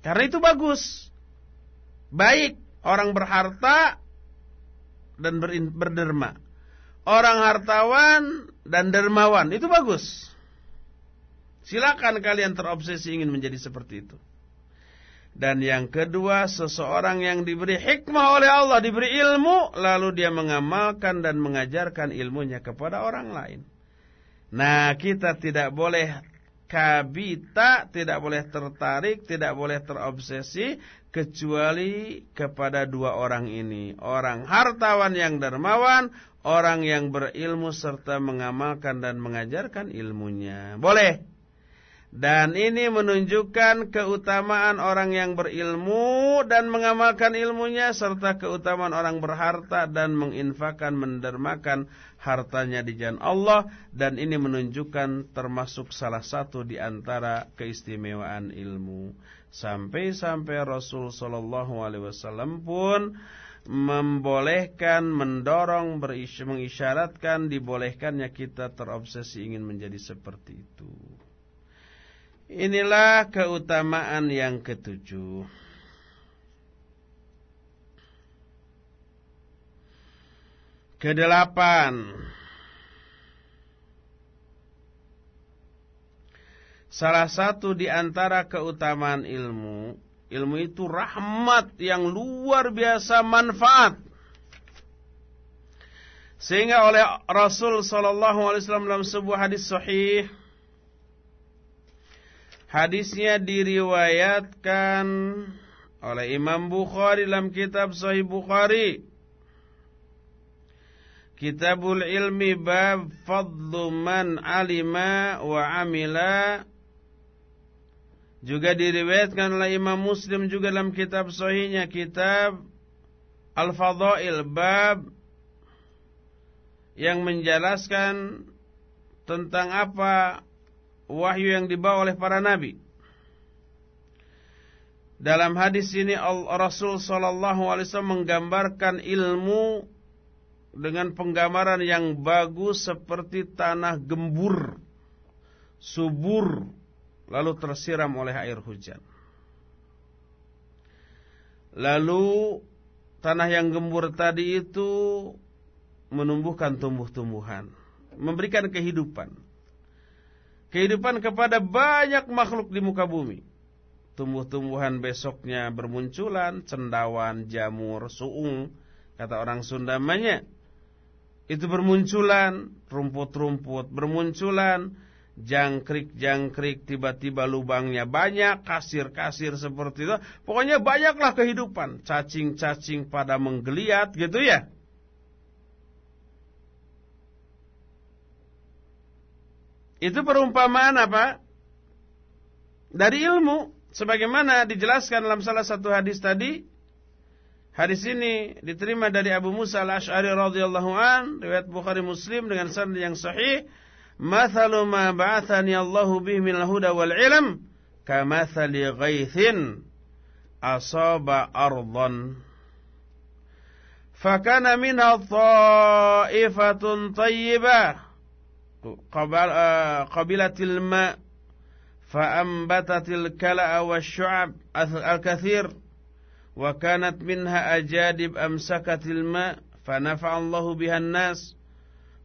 A: Karena itu bagus. Baik orang berharta dan berderma. Orang hartawan dan dermawan, itu bagus. Silakan kalian terobsesi ingin menjadi seperti itu. Dan yang kedua, seseorang yang diberi hikmah oleh Allah, diberi ilmu, lalu dia mengamalkan dan mengajarkan ilmunya kepada orang lain. Nah, kita tidak boleh kabita, tidak boleh tertarik, tidak boleh terobsesi, kecuali kepada dua orang ini. Orang hartawan yang dermawan, orang yang berilmu serta mengamalkan dan mengajarkan ilmunya. Boleh. Dan ini menunjukkan keutamaan orang yang berilmu dan mengamalkan ilmunya serta keutamaan orang berharta dan menginfakkan mendermakan hartanya di jalan Allah dan ini menunjukkan termasuk salah satu di antara keistimewaan ilmu. Sampai-sampai Rasul sallallahu alaihi wasallam pun membolehkan, mendorong, mengisyaratkan dibolehkannya kita terobsesi ingin menjadi seperti itu. Inilah keutamaan yang ketujuh. Kedelapan. Salah satu di antara keutamaan ilmu, ilmu itu rahmat yang luar biasa manfaat. Sehingga oleh Rasul sallallahu alaihi wasallam dalam sebuah hadis sahih Hadisnya diriwayatkan oleh Imam Bukhari dalam kitab Sahih Bukhari. Kitabul Ilmi bab fadlu man alima wa amila juga diriwayatkan oleh Imam Muslim juga dalam kitab sahihnya kitab Al-Fadhail bab yang menjelaskan tentang apa wahyu yang dibawa oleh para nabi. Dalam hadis ini Rasul sallallahu alaihi wasallam menggambarkan ilmu dengan penggambaran yang bagus seperti tanah gembur, subur, lalu tersiram oleh air hujan. Lalu tanah yang gembur tadi itu menumbuhkan tumbuh-tumbuhan, memberikan kehidupan kehidupan kepada banyak makhluk di muka bumi. Tumbuh-tumbuhan besoknya bermunculan, cendawan, jamur, suung, kata orang Sunda namanya. Itu bermunculan, rumput-rumput bermunculan, jangkrik-jangkrik tiba-tiba lubangnya banyak, kasir-kasir seperti itu. Pokoknya banyaklah kehidupan, cacing-cacing pada menggeliat gitu ya. Itu perumpamaan apa? Dari ilmu. Sebagaimana dijelaskan dalam salah satu hadis tadi. Hadis ini diterima dari Abu Musa al-Ash'ari radhiyallahu an, riwayat Bukhari Muslim dengan sanad yang sahih. Mathalu ma ba'athani Allahu bihi min al-huda wal ilm kamathali ghaithin asaba ardan fakana minha ta'ifatun tayyibah qabilatil ma' fa'ambatatil kala'a wasyu'ab al-kathir وكانت منها أجادب أمسكت الماء فنفع الله بها الناس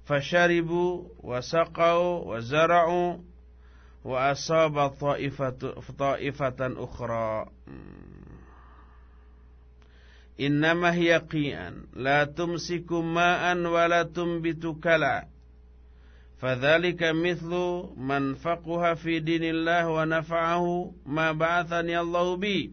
A: فشربوا وسقوا وزرعوا وأصاب طائفة, طائفة أخرى. إنما هي قيئا لا تمسك ماء ولا تنبت كلا. Fadhalika mithlu man faquha fi dinillah wa nafa'ahu ma ba'athani Allahu bi.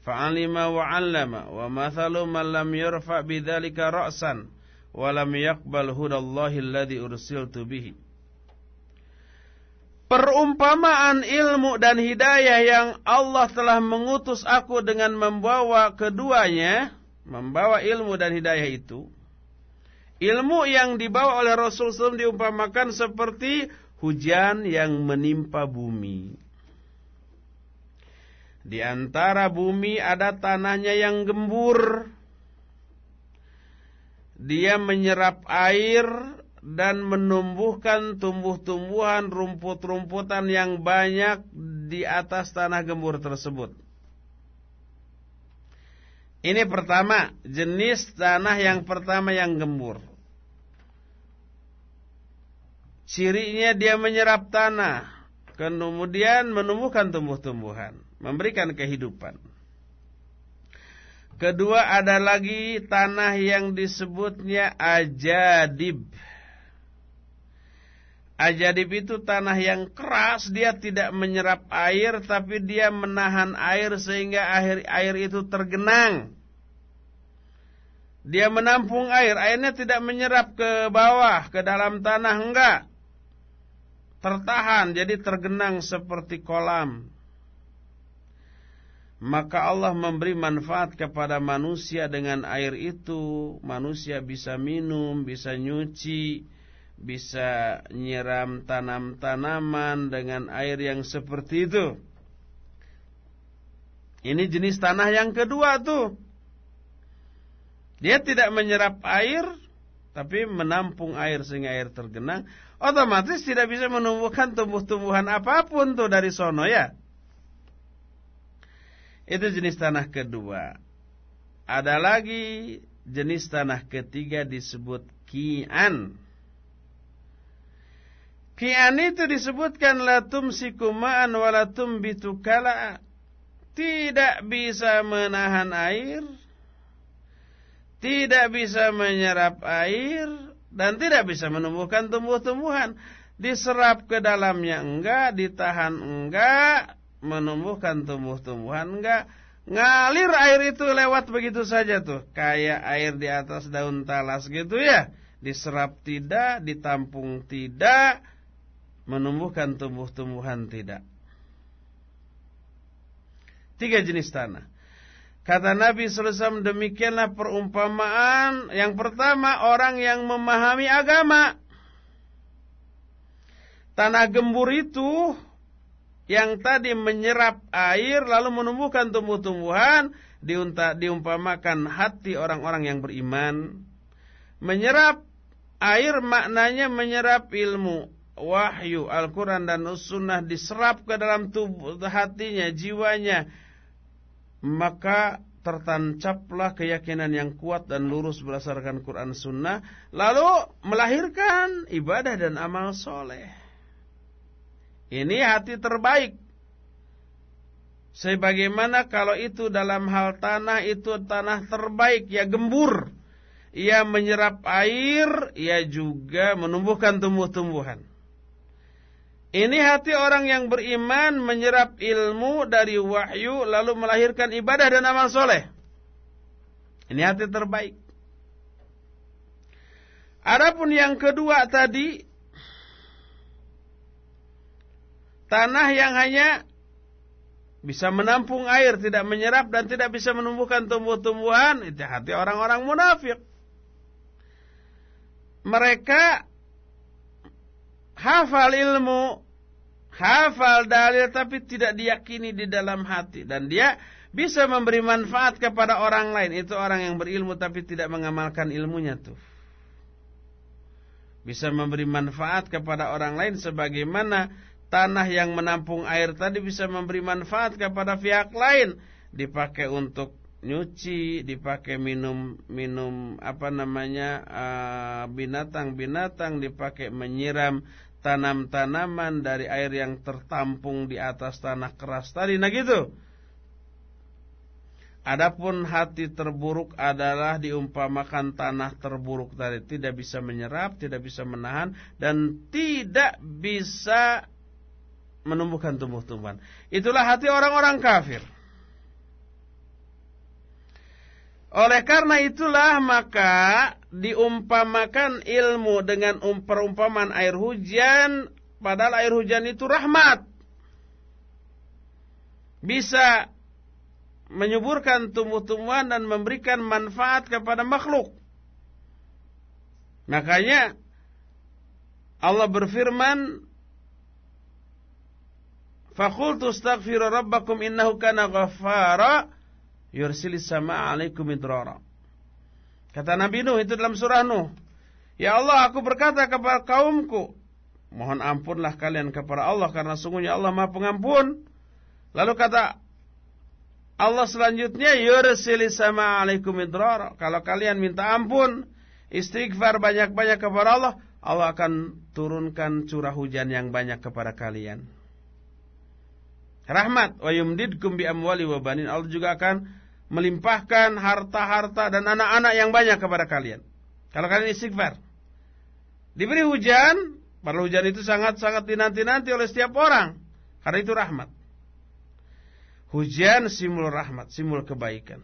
A: Fa'alima wa 'allama wa mathalu man lam yarfa' bidzalika ra'san wa lam yaqbal hudallahi alladhi ursiltu bihi. Perumpamaan ilmu dan hidayah yang Allah telah mengutus aku dengan membawa keduanya, membawa ilmu dan hidayah itu Ilmu yang dibawa oleh Rasul SAW diumpamakan seperti hujan yang menimpa bumi. Di antara bumi ada tanahnya yang gembur. Dia menyerap air dan menumbuhkan tumbuh-tumbuhan rumput-rumputan yang banyak di atas tanah gembur tersebut. Ini pertama, jenis tanah yang pertama yang gembur. Cirinya dia menyerap tanah, kemudian menumbuhkan tumbuh-tumbuhan memberikan kehidupan. Kedua ada lagi tanah yang disebutnya ajadib. Ajadib itu tanah yang keras, dia tidak menyerap air tapi dia menahan air sehingga air air itu tergenang. Dia menampung air, airnya tidak menyerap ke bawah, ke dalam tanah enggak. Tertahan jadi tergenang seperti kolam maka Allah memberi manfaat kepada manusia dengan air itu. Manusia bisa minum, bisa nyuci, bisa nyiram tanam-tanaman dengan air yang seperti itu. Ini jenis tanah yang kedua tuh. Dia tidak menyerap air, tapi menampung air sehingga air tergenang. Otomatis tidak bisa menumbuhkan tumbuh-tumbuhan apa pun tuh dari sono ya. Itu jenis tanah kedua. Ada lagi jenis tanah ketiga disebut kian. Kian itu disebutkan latum sikumaan walatum bitukala. Tidak bisa menahan air. Tidak bisa menyerap air. Dan tidak bisa menumbuhkan tumbuh-tumbuhan. Diserap ke dalamnya enggak, ditahan enggak, menumbuhkan tumbuh-tumbuhan enggak ngalir air itu lewat begitu saja tuh kayak air di atas daun talas gitu ya diserap tidak ditampung tidak menumbuhkan tumbuh-tumbuhan tidak. Tiga jenis tanah. Kata Nabi SAW demikianlah perumpamaan. Yang pertama orang yang memahami agama. Tanah gembur itu yang tadi menyerap air lalu menumbuhkan tumbuh-tumbuhan diumpamakan hati orang-orang yang beriman. Menyerap air maknanya menyerap ilmu wahyu Al-Quran dan Sunnah diserap ke dalam tubuh hatinya jiwanya maka tertancaplah keyakinan yang kuat dan lurus berdasarkan Quran Sunnah lalu melahirkan ibadah dan amal soleh ini hati terbaik. Sebagaimana kalau itu dalam hal tanah itu tanah terbaik ya gembur. Ia menyerap air, ia juga menumbuhkan tumbuh-tumbuhan. Ini hati orang yang beriman menyerap ilmu dari wahyu lalu melahirkan ibadah dan amal soleh. Ini hati terbaik. Adapun yang kedua tadi Tanah yang hanya bisa menampung air, tidak menyerap dan tidak bisa menumbuhkan tumbuh-tumbuhan, itu hati orang-orang munafik. Mereka hafal ilmu, hafal dalil tapi tidak diyakini di dalam hati dan dia bisa memberi manfaat kepada orang lain. Itu orang yang berilmu tapi tidak mengamalkan ilmunya tuh. Bisa memberi manfaat kepada orang lain sebagaimana tanah yang menampung air tadi bisa memberi manfaat kepada pihak lain dipakai untuk nyuci dipakai minum minum apa namanya eh, binatang-binatang dipakai menyiram tanam-tanaman dari air yang tertampung di atas tanah keras tadi nah gitu Adapun hati terburuk adalah diumpamakan tanah terburuk tadi tidak bisa menyerap, tidak bisa menahan dan tidak bisa menumbuhkan tumbuh-tumbuhan. Itulah hati orang-orang kafir. Oleh karena itulah maka diumpamakan ilmu dengan um, perumpamaan air hujan padahal air hujan itu rahmat. Bisa menyuburkan tumbuh-tumbuhan dan memberikan manfaat kepada makhluk. Makanya Allah berfirman Fakultu astaghfiru rabbakum innahu kana ghaffara yursilis sama alaikum idrara. Kata Nabi Nuh itu dalam surah Nuh. Ya Allah aku berkata kepada kaumku. Mohon ampunlah kalian kepada Allah karena sungguhnya Allah maha pengampun. Lalu kata Allah selanjutnya yursilis sama alaikum idrara. Kalau kalian minta ampun, istighfar banyak-banyak kepada Allah, Allah akan turunkan curah hujan yang banyak kepada kalian rahmat wa yumdidkum bi amwali wa. Allah juga akan melimpahkan harta-harta dan anak-anak yang banyak kepada kalian. Kalau kalian istighfar. Diberi hujan, padahal hujan itu sangat-sangat dinanti-nanti oleh setiap orang. Karena itu rahmat. Hujan simbol rahmat, simbol kebaikan.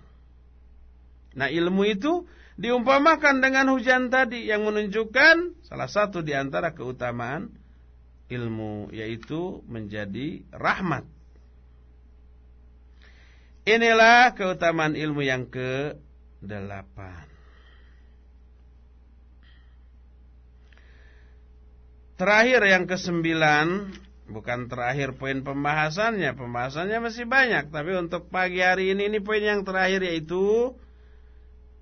A: Nah ilmu itu diumpamakan dengan hujan tadi yang menunjukkan salah satu di antara keutamaan ilmu yaitu menjadi rahmat Inilah keutamaan ilmu yang ke-8. Terakhir yang ke-9 Bukan terakhir poin pembahasannya Pembahasannya masih banyak Tapi untuk pagi hari ini ini poin yang terakhir yaitu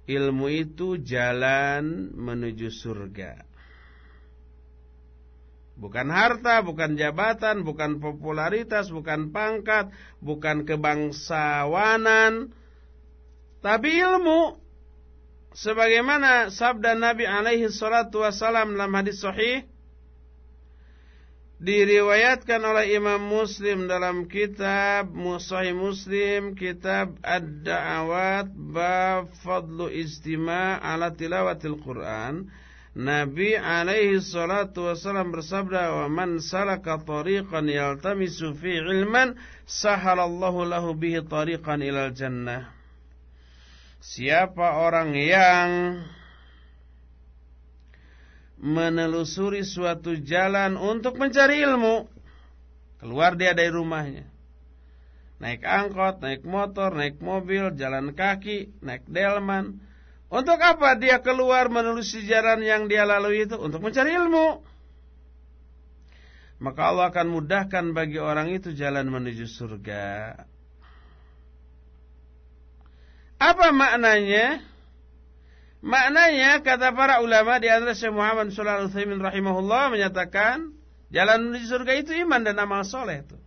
A: Ilmu itu jalan menuju surga Bukan harta, bukan jabatan, bukan popularitas, bukan pangkat, bukan kebangsawanan, tapi ilmu. Sebagaimana sabda Nabi alaihi salatu wasalam dalam hadis sahih diriwayatkan oleh Imam Muslim dalam kitab Sahih Muslim, kitab Ad-Da'awat bab fadlu istima' ala tilawatil Quran Nabi alaihi salatu wasallam bersabda wa man salaka tariqan yaltamisu fi ilman sahalallahu lahu bihi tariqan ilal jannah. Siapa orang yang menelusuri suatu jalan untuk mencari ilmu keluar dia dari rumahnya. Naik angkot, naik motor, naik mobil, jalan kaki, naik delman untuk apa dia keluar menelusuri jalan yang dia lalui itu? Untuk mencari ilmu. Maka Allah akan mudahkan bagi orang itu jalan menuju surga. Apa maknanya? Maknanya kata para ulama di antara Syekh Muhammad sallallahu alaihi wasallam rahimahullah menyatakan jalan menuju surga itu iman dan amal soleh itu.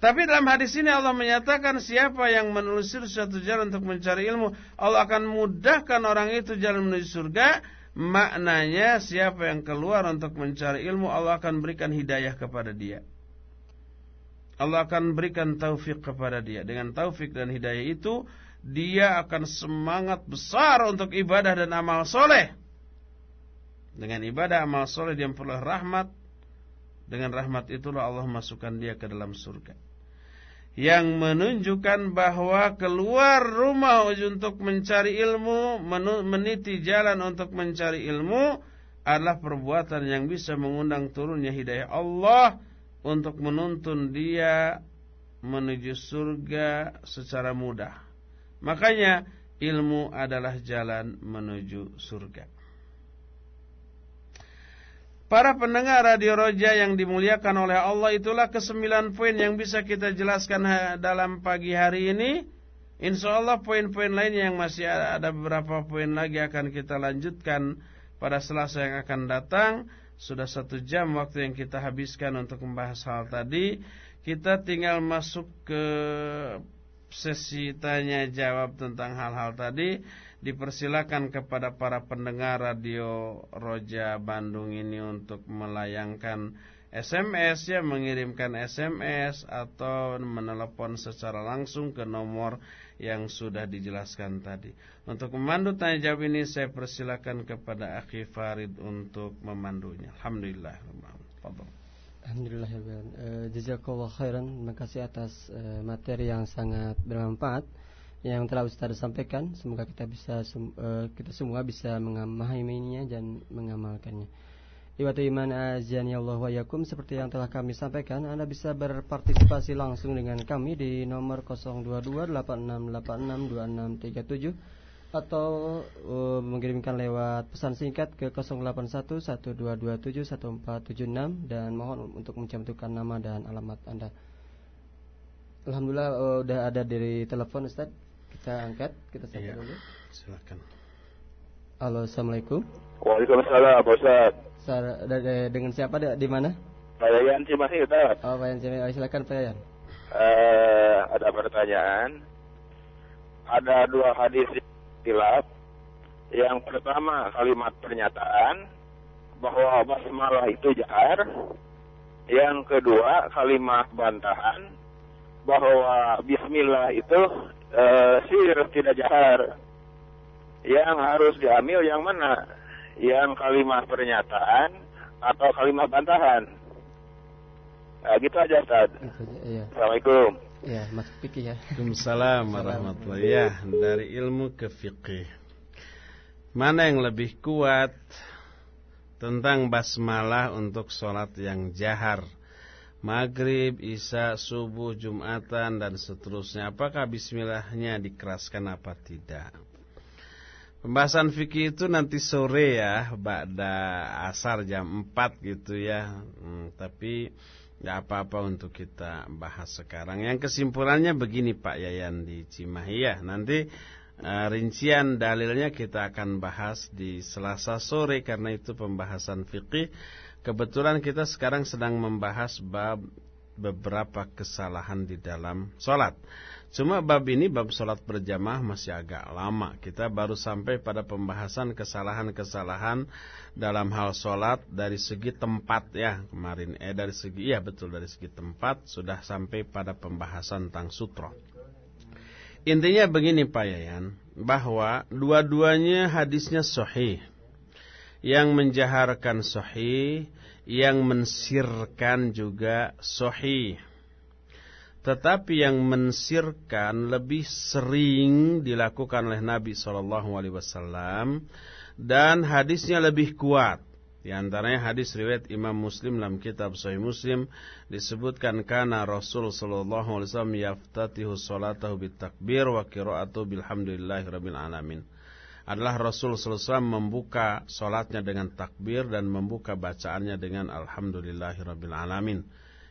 A: Tapi dalam hadis ini Allah menyatakan siapa yang menelusuri suatu jalan untuk mencari ilmu, Allah akan mudahkan orang itu jalan menuju surga. Maknanya siapa yang keluar untuk mencari ilmu, Allah akan berikan hidayah kepada dia. Allah akan berikan taufik kepada dia. Dengan taufik dan hidayah itu, dia akan semangat besar untuk ibadah dan amal soleh. Dengan ibadah amal soleh dia memperoleh rahmat. Dengan rahmat itulah Allah masukkan dia ke dalam surga yang menunjukkan bahwa keluar rumah untuk mencari ilmu, meniti jalan untuk mencari ilmu adalah perbuatan yang bisa mengundang turunnya hidayah Allah untuk menuntun dia menuju surga secara mudah. Makanya ilmu adalah jalan menuju surga. Para pendengar Radio Roja yang dimuliakan oleh Allah itulah kesembilan poin yang bisa kita jelaskan dalam pagi hari ini. Insya Allah poin-poin lain yang masih ada beberapa poin lagi akan kita lanjutkan pada selasa yang akan datang. Sudah satu jam waktu yang kita habiskan untuk membahas hal tadi. Kita tinggal masuk ke sesi tanya jawab tentang hal-hal tadi. Dipersilakan kepada para pendengar radio Roja Bandung ini untuk melayangkan SMS ya mengirimkan SMS atau menelepon secara langsung ke nomor yang sudah dijelaskan tadi. Untuk memandu tanya jawab ini saya persilakan kepada Akhi Farid untuk memandunya. Alhamdulillah.
B: Alhamdulillah uh, Jazakallah khairan Terima kasih atas uh, materi yang sangat bermanfaat Yang telah Ustaz sampaikan Semoga kita bisa uh, kita semua bisa memahaminya dan mengamalkannya Iwatu iman azani Allah wa yakum Seperti yang telah kami sampaikan Anda bisa berpartisipasi langsung dengan kami Di nomor 022 8686 2637 atau uh, mengirimkan lewat pesan singkat ke 081122271476 dan mohon untuk mencantumkan nama dan alamat Anda. Alhamdulillah uh, udah ada dari telepon Ustaz. Kita angkat, kita sapa iya, dulu.
A: Silakan.
B: Halo, Assalamualaikum.
C: Waalaikumsalam, Pak Ustaz.
B: dengan siapa di mana?
C: Pak Yayan Cimahi, Ustaz.
B: Oh, Pak Yayan Cimahi. Oh, silakan Pak Yayan.
C: Uh, ada pertanyaan. Ada dua hadis khilaf. Yang pertama kalimat pernyataan bahwa basmalah itu jahar. Yang kedua kalimat bantahan bahwa bismillah itu e, sir tidak jahar. Yang harus diambil yang mana? Yang kalimat pernyataan atau kalimat bantahan? Nah, gitu aja Ustaz. Iya. Assalamualaikum.
B: Ya, masuk fikih ya.
A: Waalaikumsalam warahmatullahi Ya, dari ilmu ke fikih. Mana yang lebih kuat tentang basmalah untuk sholat yang jahar? Maghrib, Isya, Subuh, Jumatan, dan seterusnya. Apakah bismillahnya dikeraskan apa tidak? Pembahasan fikih itu nanti sore ya, Ba'da asar jam 4 gitu ya. Hmm, tapi Gak apa-apa untuk kita bahas sekarang. Yang kesimpulannya begini Pak Yayan di Cimahi ya. Nanti rincian dalilnya kita akan bahas di Selasa sore karena itu pembahasan fikih. Kebetulan kita sekarang sedang membahas bab beberapa kesalahan di dalam sholat. Cuma bab ini bab sholat berjamaah masih agak lama. Kita baru sampai pada pembahasan kesalahan-kesalahan dalam hal sholat dari segi tempat ya kemarin. Eh dari segi, iya betul dari segi tempat sudah sampai pada pembahasan tentang sutro. Intinya begini Pak Yayan, bahwa dua-duanya hadisnya sahih. Yang menjaharkan sahih, yang mensirkan juga sahih tetapi yang mensirkan lebih sering dilakukan oleh Nabi Shallallahu Alaihi Wasallam dan hadisnya lebih kuat. Di antaranya hadis riwayat Imam Muslim dalam kitab Sahih Muslim disebutkan karena Rasul sallallahu alaihi wasallam yaftatihu salatahu bitakbir wa qira'atu bilhamdulillahi rabbil alamin. Adalah Rasul sallallahu alaihi wasallam membuka salatnya dengan takbir dan membuka bacaannya dengan alhamdulillahi rabbil alamin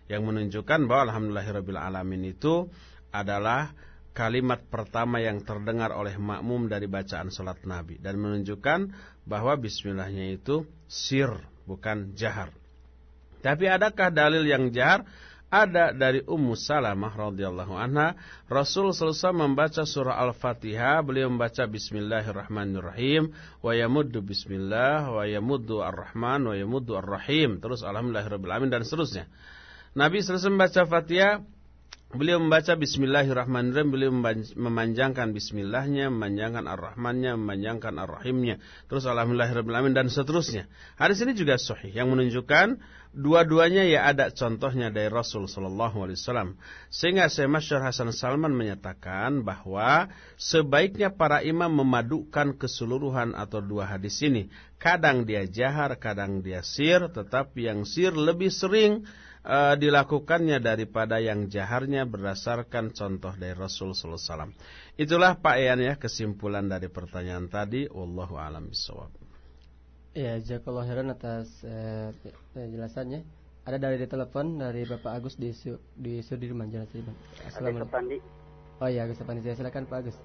A: yang menunjukkan bahwa alhamdulillahirabbil alamin itu adalah kalimat pertama yang terdengar oleh makmum dari bacaan salat Nabi dan menunjukkan bahwa bismillahnya itu sir bukan jahar. Tapi adakah dalil yang jahar? Ada dari Ummu Salamah radhiyallahu anha, Rasul selesai membaca surah Al-Fatihah, beliau membaca bismillahirrahmanirrahim, wa yamuddu bismillah, wa yamuddu ar-rahman, wa yamuddu ar-rahim, terus alhamdulillahirabbil dan seterusnya. Nabi selesai membaca Fatihah, beliau membaca Bismillahirrahmanirrahim, beliau memanjangkan Bismillahnya, memanjangkan Ar-Rahmannya, memanjangkan Ar-Rahimnya, terus Alhamdulillahirrahmanirrahim dan seterusnya. Hadis ini juga sahih yang menunjukkan dua-duanya ya ada contohnya dari Rasul Sallallahu Alaihi. Sehingga Syekh Masyar Hasan Salman menyatakan bahwa sebaiknya para imam memadukan keseluruhan atau dua hadis ini. Kadang dia jahar, kadang dia sir, tetapi yang sir lebih sering e, dilakukannya daripada yang jaharnya berdasarkan contoh dari Rasul sallallahu alaihi wasallam. Itulah Pak Ian ya kesimpulan dari pertanyaan tadi wallahu alam bisawab.
B: Ya, jazakallahu khairan atas eh, penjelasannya. Ada dari telepon dari Bapak Agus di Su di Sudirman Jalan Sudirman.
D: Assalamualaikum.
B: Oh iya, Agus Pandi. Saya silakan Pak Agus.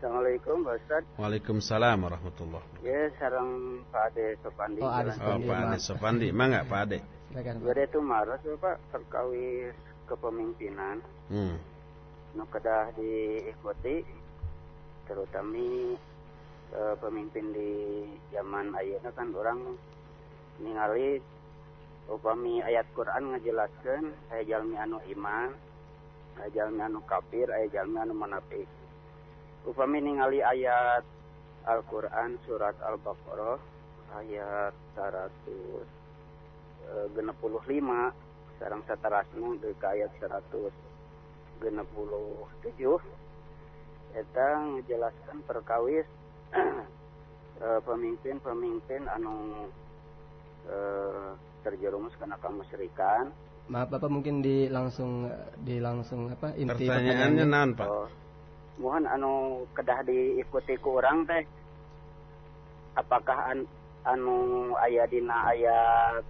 D: Assalamualaikum Pak Ustaz.
A: Waalaikumsalam warahmatullahi
D: Ya, sarang Pak Ade Sopandi.
B: Oh, Ade
A: Oh, Pak Ade Sopandi, mangga Pak Ade.
B: Silakan. Pak.
D: Itu marah Pak terkawis kepemimpinan.
A: Hmm.
D: Nu kedah diikuti terutama eh, pemimpin di zaman ayeuna kan orang ningali upami ayat Quran ngejelaskan aya jalmi anu iman, aya jalmi anu kafir, aya jalmi anu munafik. Upami ningali ayat Al-Quran surat Al-Baqarah ayat 165 sarang satarasna ke ayat 167 eta ngejelaskan perkawis eh, pemimpin-pemimpin anu eh, terjerumus karena kemusyrikan.
B: Maaf Bapak mungkin di langsung di langsung apa inti
A: Pertanyaannya nan Pak.
D: Oh, mohon anu kedah diikuti ku orang teh. Apakah an, anu aya dina ayat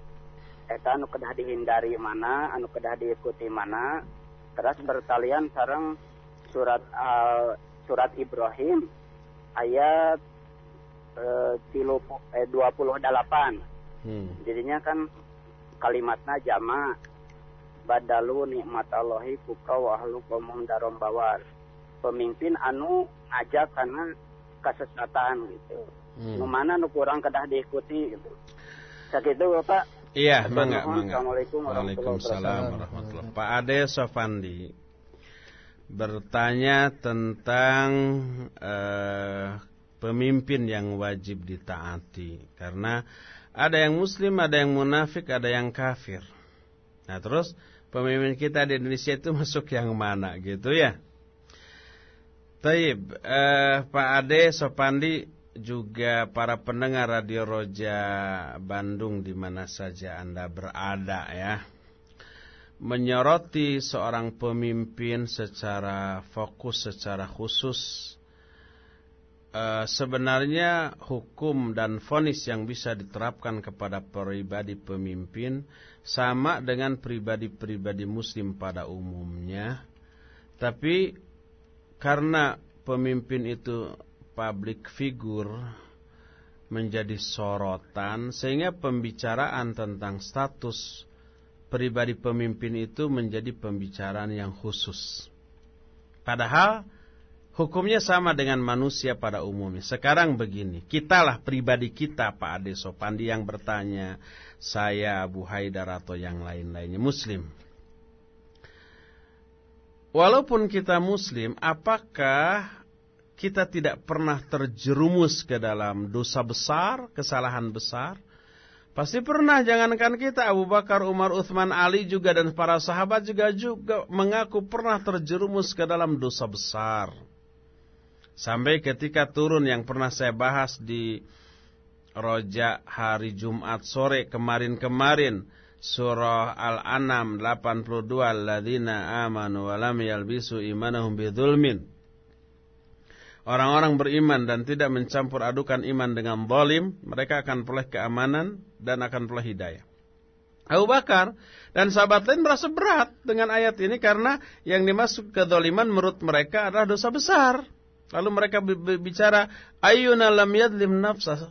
D: eta anu kedah dihindari mana anu kedah diikuti mana. Terus bertalian sareng surat al surat Ibrahim ayat eh, tilu, eh, 28
A: Hmm.
D: jadinya kan kalimatnya jama. Badalu nikmat Allahi fuka wa ahlu qomum darom bawar. Pemimpin anu ngajak karena kesesatan gitu.
A: Hmm.
D: nu mana nu kurang kedah diikuti gitu. Sakitu Bapak
A: Iya, mangga, mangga.
D: Assalamualaikum warahmatullahi
B: wabarakatuh.
A: Pak Ade Sofandi bertanya tentang eh, pemimpin yang wajib ditaati karena ada yang muslim, ada yang munafik, ada yang kafir. Nah, terus pemimpin kita di Indonesia itu masuk yang mana gitu ya? Taib, eh, Pak Ade Sopandi juga para pendengar Radio Roja Bandung di mana saja Anda berada ya. Menyoroti seorang pemimpin secara fokus, secara khusus. Eh, sebenarnya hukum dan vonis yang bisa diterapkan kepada pribadi pemimpin sama dengan pribadi-pribadi muslim pada umumnya. Tapi karena pemimpin itu public figure menjadi sorotan sehingga pembicaraan tentang status pribadi pemimpin itu menjadi pembicaraan yang khusus. Padahal hukumnya sama dengan manusia pada umumnya. Sekarang begini, kitalah pribadi kita Pak Ade Sopandi yang bertanya, saya Abu Haidar atau yang lain-lainnya muslim. Walaupun kita muslim, apakah kita tidak pernah terjerumus ke dalam dosa besar, kesalahan besar? Pasti pernah, jangankan kita, Abu Bakar, Umar, Uthman, Ali juga dan para sahabat juga juga mengaku pernah terjerumus ke dalam dosa besar. Sampai ketika turun yang pernah saya bahas di Roja hari Jumat sore kemarin-kemarin surah Al-An'am 82 alladzina amanu wa lam yalbisu imanahum bidzulmin Orang-orang beriman dan tidak mencampur adukan iman dengan zalim, mereka akan peroleh keamanan dan akan peroleh hidayah. Abu Bakar dan sahabat lain merasa berat dengan ayat ini karena yang dimasuk ke zaliman menurut mereka adalah dosa besar. Lalu mereka bicara, ayyuna lam yadlim nafsah,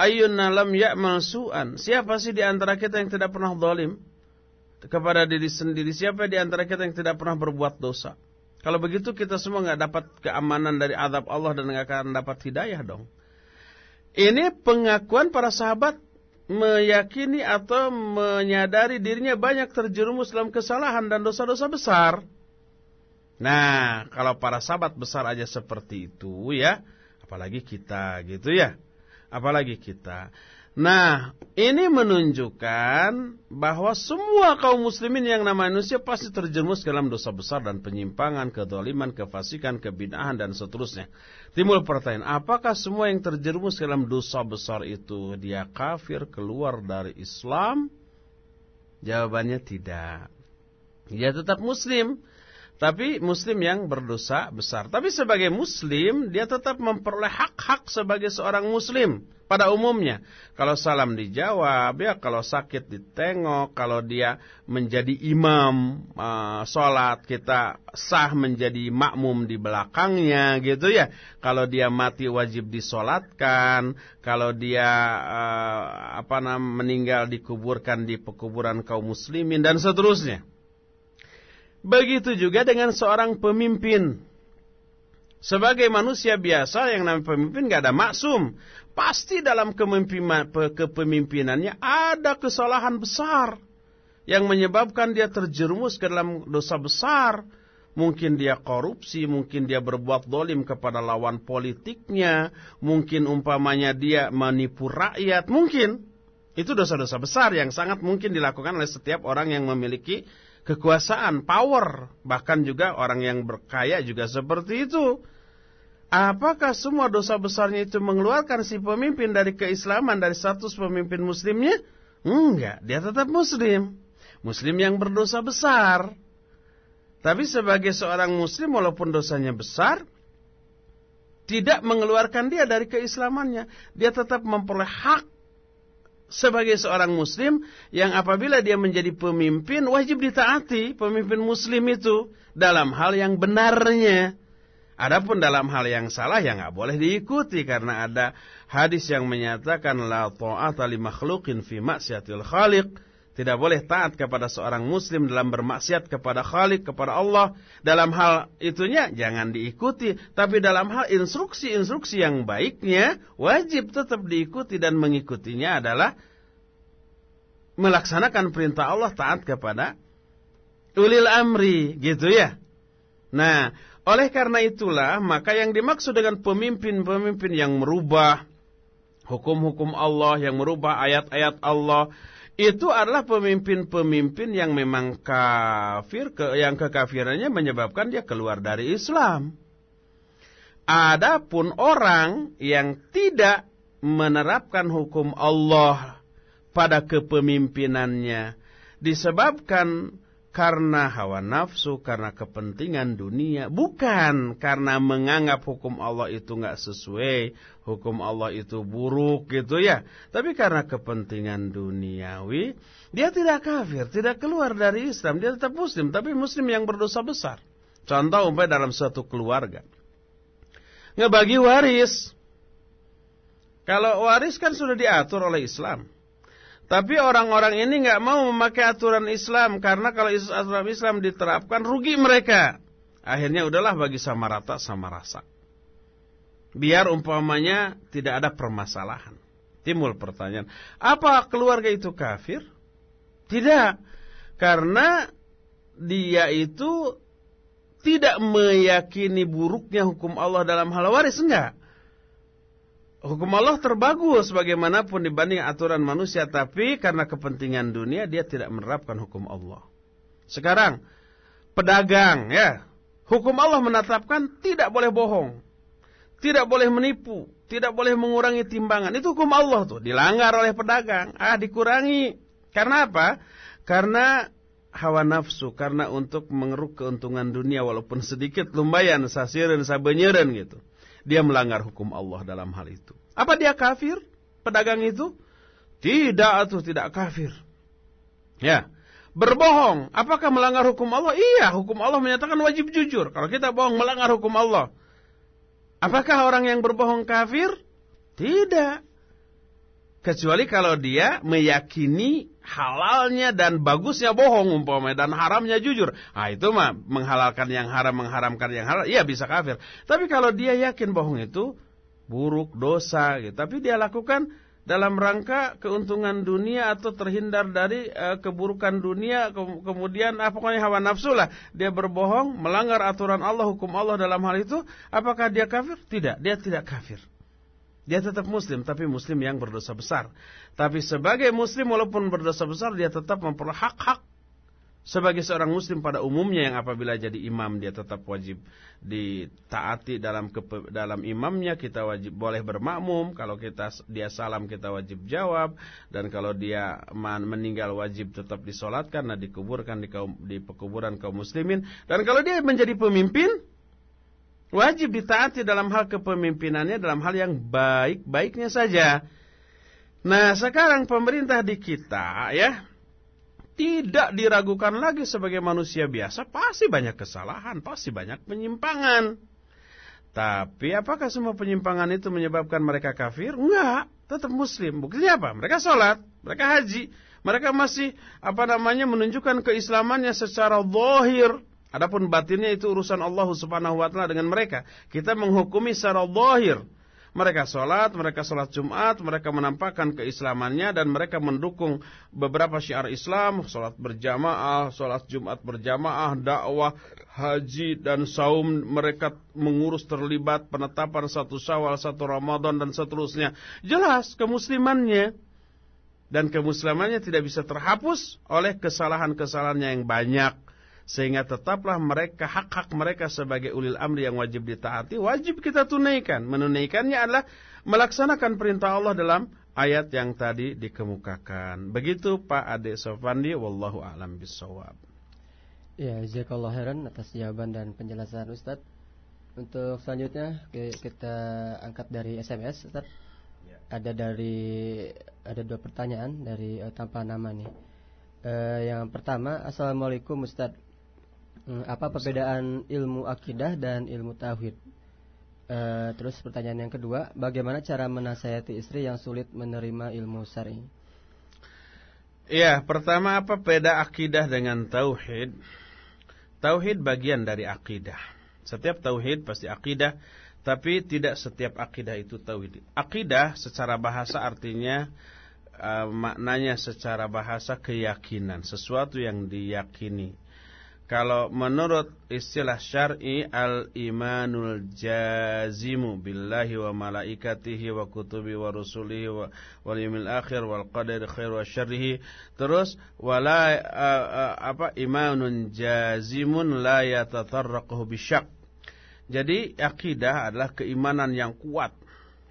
A: ayyuna lam ya'mal su'an. Siapa sih di antara kita yang tidak pernah zalim kepada diri sendiri? Siapa di antara kita yang tidak pernah berbuat dosa? Kalau begitu kita semua nggak dapat keamanan dari azab Allah dan nggak akan dapat hidayah dong. Ini pengakuan para sahabat meyakini atau menyadari dirinya banyak terjerumus dalam kesalahan dan dosa-dosa besar. Nah, kalau para sahabat besar aja seperti itu ya, apalagi kita gitu ya. Apalagi kita. Nah, ini menunjukkan bahwa semua kaum muslimin yang nama manusia pasti terjerumus dalam dosa besar dan penyimpangan, kedoliman, kefasikan, kebinahan, dan seterusnya. Timbul pertanyaan, apakah semua yang terjerumus dalam dosa besar itu dia kafir keluar dari Islam? Jawabannya tidak. Dia tetap muslim, tapi muslim yang berdosa besar. Tapi sebagai muslim, dia tetap memperoleh hak-hak sebagai seorang muslim pada umumnya. Kalau salam dijawab, ya kalau sakit ditengok, kalau dia menjadi imam uh, sholat, kita sah menjadi makmum di belakangnya gitu ya. Kalau dia mati wajib disolatkan, kalau dia uh, apa namanya meninggal dikuburkan di pekuburan kaum muslimin dan seterusnya. Begitu juga dengan seorang pemimpin. Sebagai manusia biasa yang namanya pemimpin gak ada maksum. Pasti dalam kepemimpinannya ada kesalahan besar yang menyebabkan dia terjerumus ke dalam dosa besar. Mungkin dia korupsi, mungkin dia berbuat dolim kepada lawan politiknya, mungkin umpamanya dia menipu rakyat, mungkin. Itu dosa-dosa besar yang sangat mungkin dilakukan oleh setiap orang yang memiliki kekuasaan, power. Bahkan juga orang yang berkaya juga seperti itu. Apakah semua dosa besarnya itu mengeluarkan si pemimpin dari keislaman, dari status pemimpin muslimnya? Enggak, dia tetap muslim. Muslim yang berdosa besar. Tapi sebagai seorang muslim walaupun dosanya besar, tidak mengeluarkan dia dari keislamannya. Dia tetap memperoleh hak sebagai seorang muslim yang apabila dia menjadi pemimpin wajib ditaati pemimpin muslim itu dalam hal yang benarnya. Adapun dalam hal yang salah ya nggak boleh diikuti karena ada hadis yang menyatakan la ta'ata li makhluqin fi khaliq. Tidak boleh taat kepada seorang muslim dalam bermaksiat kepada Khalik, kepada Allah. Dalam hal itunya jangan diikuti. Tapi dalam hal instruksi-instruksi yang baiknya, wajib tetap diikuti dan mengikutinya adalah melaksanakan perintah Allah taat kepada ulil amri. Gitu ya. Nah, oleh karena itulah, maka yang dimaksud dengan pemimpin-pemimpin yang merubah hukum-hukum Allah, yang merubah ayat-ayat Allah, itu adalah pemimpin-pemimpin yang memang kafir, ke, yang kekafirannya menyebabkan dia keluar dari Islam. Adapun orang yang tidak menerapkan hukum Allah pada kepemimpinannya disebabkan karena hawa nafsu, karena kepentingan dunia, bukan karena menganggap hukum Allah itu nggak sesuai, hukum Allah itu buruk gitu ya. Tapi karena kepentingan duniawi, dia tidak kafir, tidak keluar dari Islam, dia tetap muslim, tapi muslim yang berdosa besar. Contoh umpamanya dalam suatu keluarga. Ngebagi waris. Kalau waris kan sudah diatur oleh Islam. Tapi orang-orang ini nggak mau memakai aturan Islam karena kalau aturan Islam diterapkan rugi mereka. Akhirnya udahlah bagi sama rata sama rasa. Biar umpamanya tidak ada permasalahan. Timbul pertanyaan, apa keluarga itu kafir? Tidak. Karena dia itu tidak meyakini buruknya hukum Allah dalam hal waris, enggak. Hukum Allah terbagus bagaimanapun dibanding aturan manusia. Tapi karena kepentingan dunia dia tidak menerapkan hukum Allah. Sekarang pedagang ya. Hukum Allah menetapkan tidak boleh bohong. Tidak boleh menipu. Tidak boleh mengurangi timbangan. Itu hukum Allah tuh. Dilanggar oleh pedagang. Ah dikurangi. Karena apa? Karena hawa nafsu. Karena untuk mengeruk keuntungan dunia walaupun sedikit lumayan sasiran sabenyeran gitu dia melanggar hukum Allah dalam hal itu. Apa dia kafir? Pedagang itu? Tidak atau tidak kafir. Ya. Berbohong, apakah melanggar hukum Allah? Iya, hukum Allah menyatakan wajib jujur. Kalau kita bohong melanggar hukum Allah. Apakah orang yang berbohong kafir? Tidak. Kecuali kalau dia meyakini halalnya dan bagusnya bohong umpamanya dan haramnya jujur. Ah itu mah menghalalkan yang haram, mengharamkan yang halal, iya bisa kafir. Tapi kalau dia yakin bohong itu buruk, dosa gitu. Tapi dia lakukan dalam rangka keuntungan dunia atau terhindar dari uh, keburukan dunia ke kemudian apa ah, hawa nafsu lah. Dia berbohong melanggar aturan Allah hukum Allah dalam hal itu apakah dia kafir? Tidak dia tidak kafir. Dia tetap muslim, tapi muslim yang berdosa besar. Tapi sebagai muslim walaupun berdosa besar, dia tetap memperoleh hak-hak sebagai seorang muslim pada umumnya yang apabila jadi imam dia tetap wajib ditaati dalam kepe, dalam imamnya kita wajib boleh bermakmum. Kalau kita dia salam kita wajib jawab. Dan kalau dia meninggal wajib tetap disolatkan dan dikuburkan di kaum di pekuburan kaum muslimin. Dan kalau dia menjadi pemimpin wajib ditaati dalam hal kepemimpinannya dalam hal yang baik-baiknya saja. Nah, sekarang pemerintah di kita ya tidak diragukan lagi sebagai manusia biasa, pasti banyak kesalahan, pasti banyak penyimpangan. Tapi apakah semua penyimpangan itu menyebabkan mereka kafir? Enggak, tetap muslim. Buktinya apa? Mereka sholat, mereka haji, mereka masih apa namanya menunjukkan keislamannya secara zahir. Adapun batinnya itu urusan Allah Subhanahu wa taala dengan mereka. Kita menghukumi secara zahir. Mereka sholat, mereka sholat Jumat, mereka menampakkan keislamannya dan mereka mendukung beberapa syiar Islam, sholat berjamaah, sholat Jumat berjamaah, dakwah, haji dan saum. Mereka mengurus terlibat penetapan satu syawal, satu Ramadan dan seterusnya. Jelas kemuslimannya. Dan kemuslimannya tidak bisa terhapus oleh kesalahan-kesalahannya yang banyak sehingga tetaplah mereka hak-hak mereka sebagai ulil amri yang wajib ditaati wajib kita tunaikan. Menunaikannya adalah melaksanakan perintah Allah dalam ayat yang tadi dikemukakan. Begitu Pak Ade Sofandi wallahu alam bisawab
B: ya jazakallahu khairan atas jawaban dan penjelasan Ustaz. Untuk selanjutnya kita angkat dari SMS Ustaz. Ya. ada dari ada dua pertanyaan dari uh, tanpa nama nih. Uh, yang pertama Assalamualaikum Ustaz Hmm, apa perbedaan ilmu akidah dan ilmu tauhid? Uh, terus pertanyaan yang kedua, bagaimana cara menasihati istri yang sulit menerima ilmu syar'i?
A: Ya, pertama apa beda akidah dengan tauhid? Tauhid bagian dari akidah. Setiap tauhid pasti akidah, tapi tidak setiap akidah itu tauhid. Akidah secara bahasa artinya uh, maknanya secara bahasa keyakinan, sesuatu yang diyakini. Kalau menurut istilah syar'i al-imanul jazimu billahi wa malaikatihi wa kutubi wa rusulihi wa wal yawmil akhir wal qadari khair wa syarrihi. Terus wala uh, uh, apa imanun jazimun la yatatarraquhu bisyak jadi akidah adalah keimanan yang kuat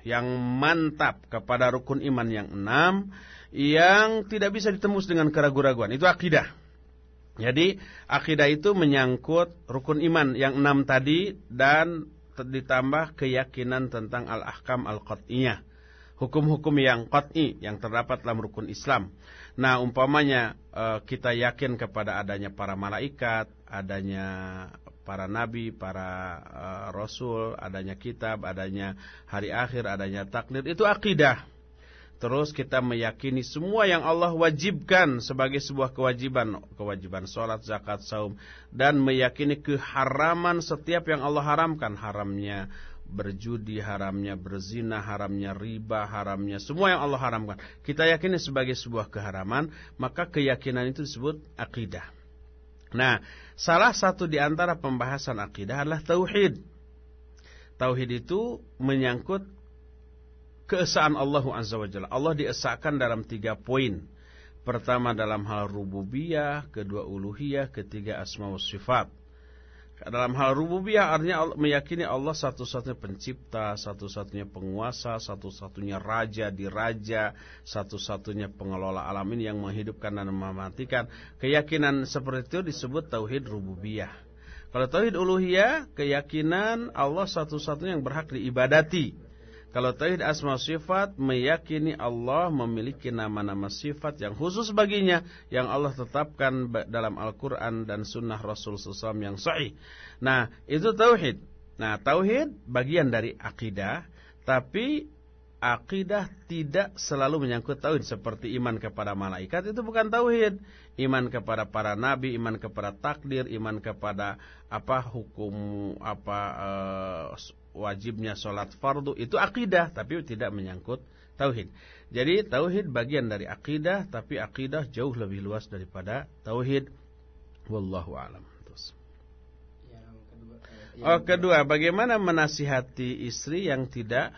A: yang mantap kepada rukun iman yang enam yang tidak bisa ditembus dengan keraguan-raguan itu akidah jadi akidah itu menyangkut rukun iman yang enam tadi dan ditambah keyakinan tentang al-ahkam al-qat'iyah. Hukum-hukum yang qat'i yang terdapat dalam rukun Islam. Nah umpamanya eh, kita yakin kepada adanya para malaikat, adanya para nabi, para uh, rasul, adanya kitab, adanya hari akhir, adanya takdir, itu akidah. Terus kita meyakini semua yang Allah wajibkan sebagai sebuah kewajiban. Kewajiban sholat, zakat, saum. Dan meyakini keharaman setiap yang Allah haramkan. Haramnya berjudi, haramnya berzina, haramnya riba, haramnya semua yang Allah haramkan. Kita yakini sebagai sebuah keharaman. Maka keyakinan itu disebut akidah. Nah, salah satu di antara pembahasan akidah adalah tauhid. Tauhid itu menyangkut keesaan Allah Azza wa Jalla. Allah diesakan dalam tiga poin. Pertama dalam hal rububiyah, kedua uluhiyah, ketiga asma wa sifat. Dalam hal rububiyah artinya meyakini Allah satu-satunya pencipta, satu-satunya penguasa, satu-satunya raja di raja, satu-satunya pengelola alam ini yang menghidupkan dan mematikan. Keyakinan seperti itu disebut tauhid rububiyah. Kalau tauhid uluhiyah, keyakinan Allah satu-satunya yang berhak diibadati kalau tauhid asma sifat meyakini Allah memiliki nama-nama sifat yang khusus baginya yang Allah tetapkan dalam Al-Qur'an dan sunnah Rasul SAW yang sahih. Nah, itu tauhid. Nah, tauhid bagian dari akidah, tapi akidah tidak selalu menyangkut tauhid seperti iman kepada malaikat itu bukan tauhid. Iman kepada para nabi, iman kepada takdir, iman kepada apa hukum apa uh, wajibnya sholat fardu itu akidah tapi tidak menyangkut tauhid. Jadi tauhid bagian dari akidah tapi akidah jauh lebih luas daripada tauhid. Wallahu alam. Yang kedua, eh, oh kedua, bagaimana menasihati istri yang tidak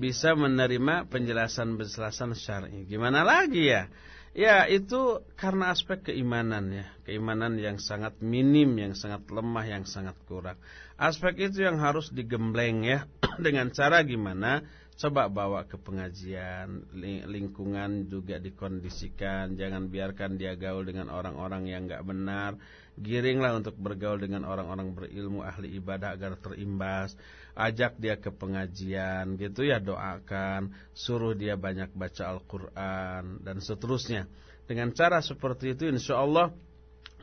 A: bisa menerima penjelasan-penjelasan syar'i? Gimana lagi ya? Ya, itu karena aspek keimanan ya. Keimanan yang sangat minim, yang sangat lemah, yang sangat kurang. Aspek itu yang harus digembleng ya. Dengan cara gimana? Coba bawa ke pengajian, lingkungan juga dikondisikan. Jangan biarkan dia gaul dengan orang-orang yang gak benar. Giringlah untuk bergaul dengan orang-orang berilmu, ahli ibadah agar terimbas. Ajak dia ke pengajian, gitu ya doakan. Suruh dia banyak baca Al-Quran, dan seterusnya. Dengan cara seperti itu insya Allah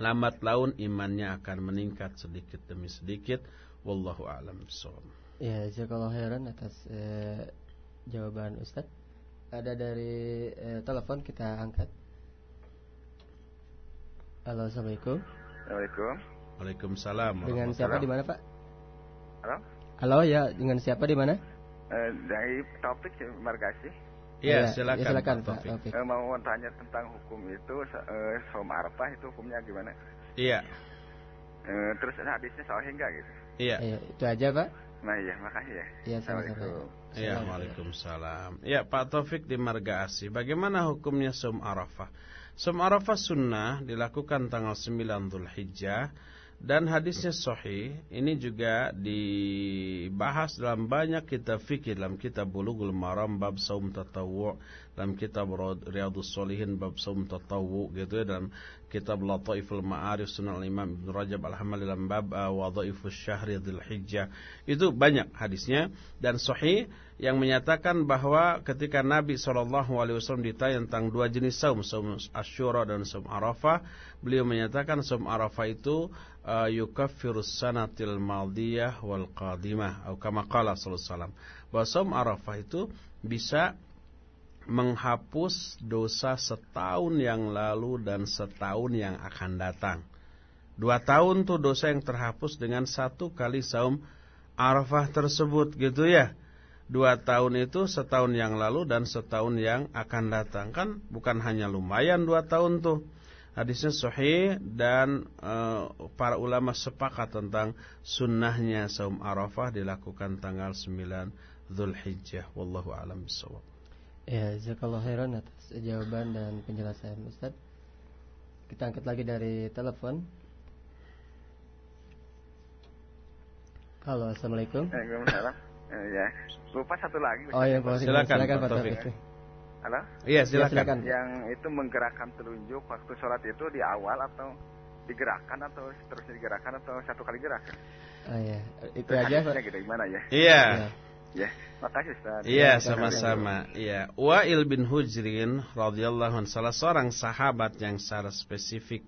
A: lambat laun imannya akan meningkat sedikit demi sedikit. Wallahu a'lam bishawab.
B: Ya, jazakallahu khairan atas eh, jawaban Ustadz. Ada dari eh, telepon kita angkat. Halo, Assalamualaikum.
C: Assalamualaikum.
A: Waalaikumsalam.
B: Dengan siapa di mana, Pak?
C: Halo?
B: Halo, ya, dengan siapa di mana?
C: Eh, dari topik Margasi.
A: Iya,
B: Ya,
A: silakan,
B: ya, silakan
A: Pak
B: Pak
A: Taufik.
B: Taufik.
C: Eh, mau tanya tentang hukum itu eh, som arafah itu hukumnya gimana?
A: Iya,
C: Eh, terus hadisnya sahih enggak gitu?
A: iya.
B: Iya, itu aja, Pak.
C: Nah iya, makasih ya.
B: Iya, sama-sama.
C: Assalamualaikum.
A: Iya, Waalaikumsalam. Ya, Pak Taufik di Marga Asih. Bagaimana hukumnya Sum Arafah? Sum Arafah sunnah dilakukan tanggal 9 Dzulhijjah dan hadisnya sahih. Ini juga dibahas dalam banyak kitab fikih dalam kitab Bulughul Maram bab saum tatawwu, dalam kitab Riyadhus Shalihin bab saum tatawwu gitu ya dalam kitab Lataiful Ma'arif Sunan Imam Ibnu Rajab Al-Hambali dalam bab uh, Wadhaifus Syahri Dzulhijjah. Itu banyak hadisnya dan sahih yang menyatakan bahwa ketika Nabi SAW ditanya tentang dua jenis saum, saum Asyura dan saum Arafah, beliau menyatakan saum Arafah itu uh, sanatil madiyah wal qadimah atau kama qala sallallahu. Bahwa saum Arafah itu bisa menghapus dosa setahun yang lalu dan setahun yang akan datang. Dua tahun tuh dosa yang terhapus dengan satu kali saum Arafah tersebut gitu ya. Dua tahun itu setahun yang lalu dan setahun yang akan datang kan bukan hanya lumayan dua tahun tuh. Hadisnya sahih dan e, para ulama sepakat tentang sunnahnya saum Arafah dilakukan tanggal 9 Zulhijjah. Wallahu a'lam bishawab.
B: Ya, jazakallahu khairan atas jawaban dan penjelasan Ustaz. Kita angkat lagi dari telepon. Halo, Assalamualaikum.
C: Waalaikumsalam. Eh, ya. Lupa satu lagi.
B: Oh ya, Pak.
A: Silakan,
B: silakan
A: Pak Taufik.
C: Halo?
A: Iya,
B: Ya,
A: silakan.
B: silakan.
C: Yang itu menggerakkan telunjuk waktu sholat itu di awal atau digerakkan atau terusnya digerakkan atau satu kali gerakan?
B: Oh ya, itu aja Pak.
C: Hadisnya gitu gimana ya?
A: Iya.
B: Ya.
C: Ya, makasih Ustaz.
A: Iya, sama-sama. Iya. Wa'il bin Hujrin radhiyallahu anhu salah seorang sahabat yang secara spesifik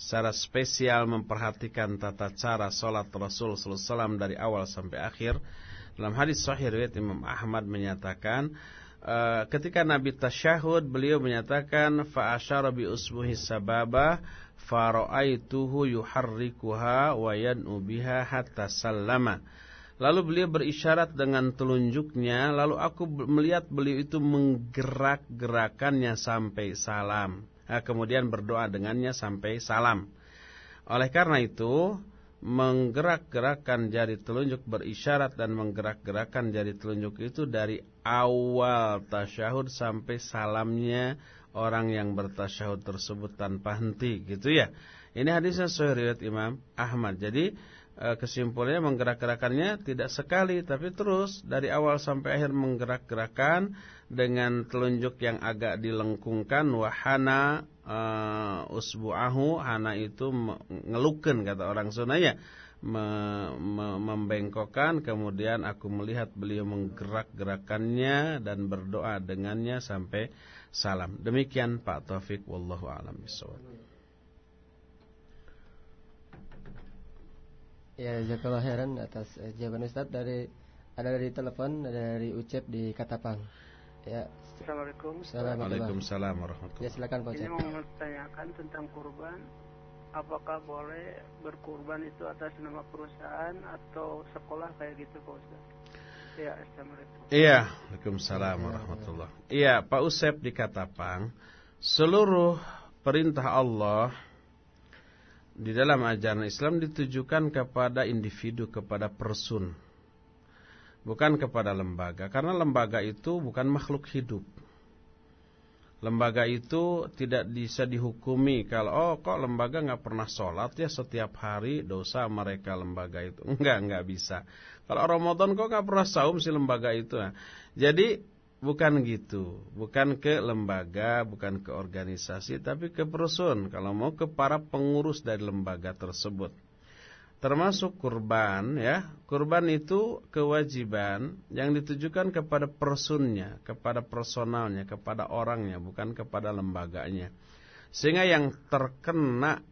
A: secara spesial memperhatikan tata cara salat Rasul sallallahu alaihi wasallam dari awal sampai akhir. Dalam hadis sahih riwayat Imam Ahmad menyatakan eh, ketika Nabi tasyahud beliau menyatakan fa asyara bi usbuhi sababa faraaituhu yuharrikuha wa yan'u biha hatta sallama. Lalu beliau berisyarat dengan telunjuknya, lalu aku melihat beliau itu menggerak-gerakannya sampai salam. Nah, kemudian berdoa dengannya sampai salam. Oleh karena itu, menggerak-gerakkan jari telunjuk berisyarat dan menggerak-gerakkan jari telunjuk itu dari awal tasyahud sampai salamnya orang yang bertasyahud tersebut tanpa henti gitu ya. Ini hadisnya sahih riwayat Imam Ahmad. Jadi eh, kesimpulannya menggerak-gerakannya tidak sekali tapi terus dari awal sampai akhir menggerak-gerakan dengan telunjuk yang agak dilengkungkan wahana uh, usbu'ahu hana itu ngeluken kata orang Sunda ya me, me, membengkokkan kemudian aku melihat beliau menggerak-gerakannya dan berdoa dengannya sampai salam. Demikian Pak Taufik wallahu a'lam
B: Ya, jazakallahu khairan atas eh, jawaban Ustaz. Dari ada dari telepon dari Ucep di Katapang. Ya,
E: Assalamualaikum.
B: Assalamualaikum.
A: Waalaikumsalam warahmatullahi
B: Ya, silakan Pak
E: Ini menanyakan tentang kurban. Apakah boleh berkurban itu atas nama perusahaan atau sekolah kayak gitu Pak Ustaz? Ya, Assalamualaikum.
A: Iya, Waalaikumsalam warahmatullahi Iya, Pak Usep di Katapang, seluruh perintah Allah di dalam ajaran Islam ditujukan kepada individu, kepada person. Bukan kepada lembaga, karena lembaga itu bukan makhluk hidup. Lembaga itu tidak bisa dihukumi kalau oh kok lembaga nggak pernah sholat ya setiap hari dosa mereka lembaga itu enggak enggak bisa. Kalau Ramadan kok nggak pernah saum si lembaga itu. Nah, jadi bukan gitu, bukan ke lembaga, bukan ke organisasi, tapi ke person. Kalau mau ke para pengurus dari lembaga tersebut termasuk kurban ya. Kurban itu kewajiban yang ditujukan kepada personnya, kepada personalnya, kepada orangnya, bukan kepada lembaganya. Sehingga yang terkena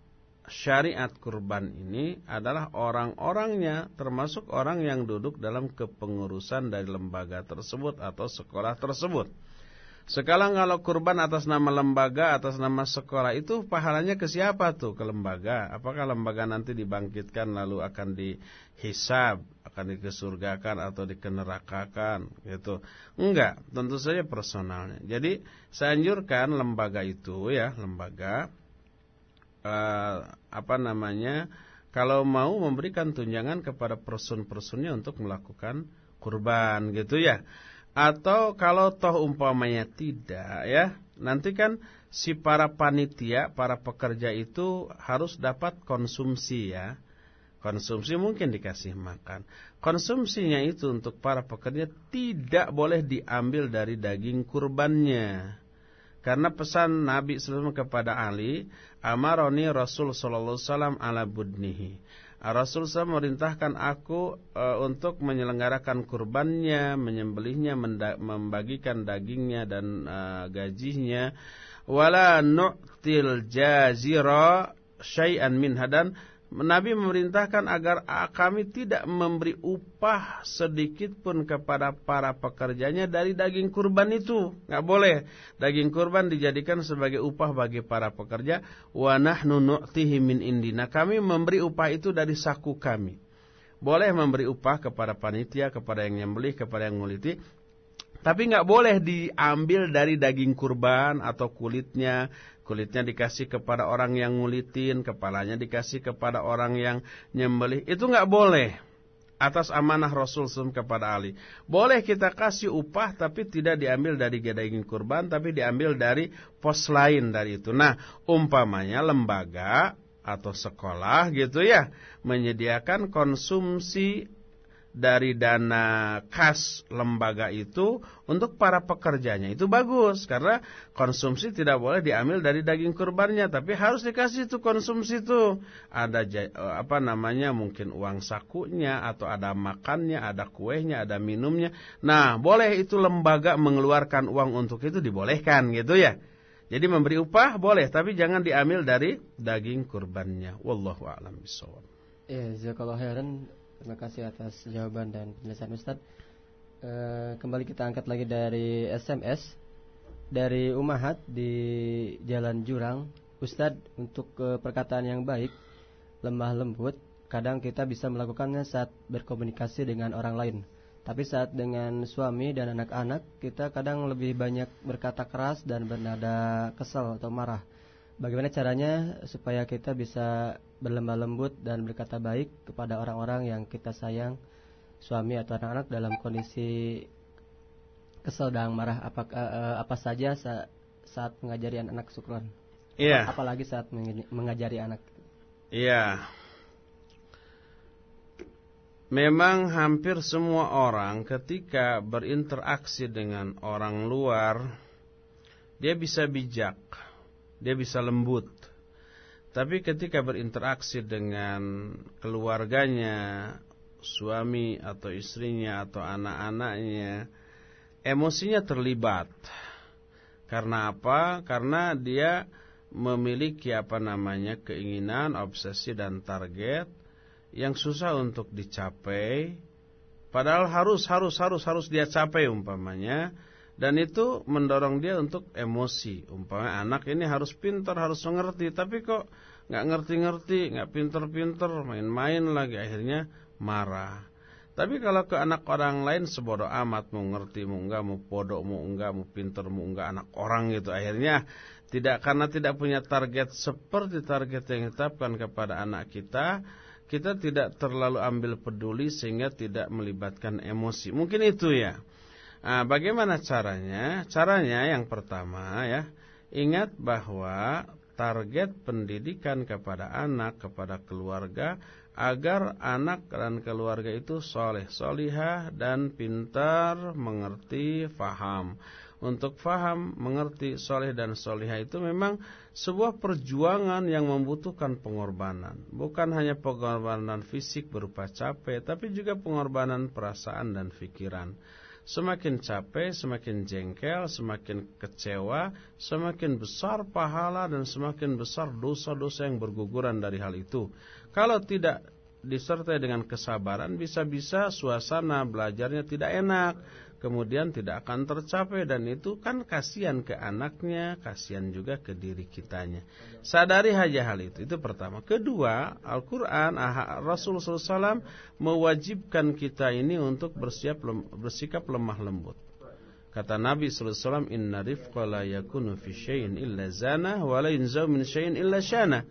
A: syariat kurban ini adalah orang-orangnya, termasuk orang yang duduk dalam kepengurusan dari lembaga tersebut atau sekolah tersebut. Sekarang kalau kurban atas nama lembaga, atas nama sekolah itu pahalanya ke siapa tuh? Ke lembaga. Apakah lembaga nanti dibangkitkan lalu akan dihisab, akan dikesurgakan atau dikenerakakan gitu? Enggak, tentu saja personalnya. Jadi saya anjurkan lembaga itu ya, lembaga eh, apa namanya? Kalau mau memberikan tunjangan kepada person-personnya untuk melakukan kurban gitu ya. Atau kalau toh umpamanya tidak ya, nanti kan si para panitia, para pekerja itu harus dapat konsumsi ya. Konsumsi mungkin dikasih makan. Konsumsinya itu untuk para pekerja tidak boleh diambil dari daging kurbannya. Karena pesan Nabi SAW kepada Ali, Amaroni Rasul Sallallahu Alaihi ala budnihi. Rasul SAW merintahkan aku e, untuk menyelenggarakan kurbannya, menyembelihnya, membagikan dagingnya dan e, gajinya. Wala nu'til jazira syai'an minha dan Nabi memerintahkan agar kami tidak memberi upah sedikit pun kepada para pekerjanya dari daging kurban itu. Nggak boleh. Daging kurban dijadikan sebagai upah bagi para pekerja. Wa nahnu nu'tihi min indina. Kami memberi upah itu dari saku kami. Boleh memberi upah kepada panitia, kepada yang nyembelih, kepada yang nguliti. Tapi nggak boleh diambil dari daging kurban atau kulitnya kulitnya dikasih kepada orang yang ngulitin, kepalanya dikasih kepada orang yang nyembelih. Itu nggak boleh atas amanah Rasul SAW kepada Ali. Boleh kita kasih upah tapi tidak diambil dari daging kurban tapi diambil dari pos lain dari itu. Nah, umpamanya lembaga atau sekolah gitu ya menyediakan konsumsi dari dana kas lembaga itu untuk para pekerjanya. Itu bagus karena konsumsi tidak boleh diambil dari daging kurbannya tapi harus dikasih itu konsumsi itu ada apa namanya mungkin uang sakunya atau ada makannya ada kuehnya ada minumnya. Nah boleh itu lembaga mengeluarkan uang untuk itu dibolehkan gitu ya. Jadi memberi upah boleh tapi jangan diambil dari daging kurbannya. Wallahu a'lam bishawab.
B: Ya jazakallahu khairan Terima kasih atas jawaban dan penjelasan Ustadz. E, kembali kita angkat lagi dari SMS dari Umahat di Jalan Jurang. Ustadz untuk e, perkataan yang baik, lemah lembut, kadang kita bisa melakukannya saat berkomunikasi dengan orang lain. Tapi saat dengan suami dan anak-anak, kita kadang lebih banyak berkata keras dan bernada kesal atau marah. Bagaimana caranya supaya kita bisa berlemah lembut dan berkata baik kepada orang-orang yang kita sayang, suami atau anak-anak dalam kondisi kesel dan marah apa uh, apa saja saat, saat mengajari anak-anak sukron.
A: Iya. Yeah.
B: Apalagi saat mengajari anak.
A: Iya. Yeah. Memang hampir semua orang ketika berinteraksi dengan orang luar dia bisa bijak dia bisa lembut. Tapi ketika berinteraksi dengan keluarganya, suami atau istrinya atau anak-anaknya, emosinya terlibat. Karena apa? Karena dia memiliki apa namanya keinginan, obsesi dan target yang susah untuk dicapai. Padahal harus harus harus harus dia capai umpamanya dan itu mendorong dia untuk emosi. Umpamanya anak ini harus pintar, harus mengerti, tapi kok nggak ngerti-ngerti, nggak pintar-pintar, main-main lagi, akhirnya marah. Tapi kalau ke anak orang lain sebodoh amat, mau ngerti, mau enggak, mau bodoh, mau enggak, mau pintar, mau enggak, anak orang gitu. Akhirnya tidak karena tidak punya target seperti target yang ditetapkan kepada anak kita, kita tidak terlalu ambil peduli sehingga tidak melibatkan emosi. Mungkin itu ya. Nah, bagaimana caranya? Caranya yang pertama ya, Ingat bahwa target pendidikan kepada anak, kepada keluarga agar anak dan keluarga itu soleh, solihah dan pintar, mengerti, faham. Untuk faham, mengerti, soleh dan solihah itu memang sebuah perjuangan yang membutuhkan pengorbanan. Bukan hanya pengorbanan fisik berupa capek, tapi juga pengorbanan perasaan dan pikiran. Semakin capek, semakin jengkel, semakin kecewa, semakin besar pahala dan semakin besar dosa-dosa yang berguguran dari hal itu. Kalau tidak disertai dengan kesabaran, bisa-bisa suasana belajarnya tidak enak, kemudian tidak akan tercapai dan itu kan kasihan ke anaknya, kasihan juga ke diri kitanya. Sadari saja hal itu. Itu pertama. Kedua, Al-Qur'an Rasulullah SAW mewajibkan kita ini untuk bersiap bersikap lemah lembut. Kata Nabi sallallahu alaihi wasallam, "Inna rifqa la yakunu fi syai'in illa zana wa la yanzu min syai'in illa syana."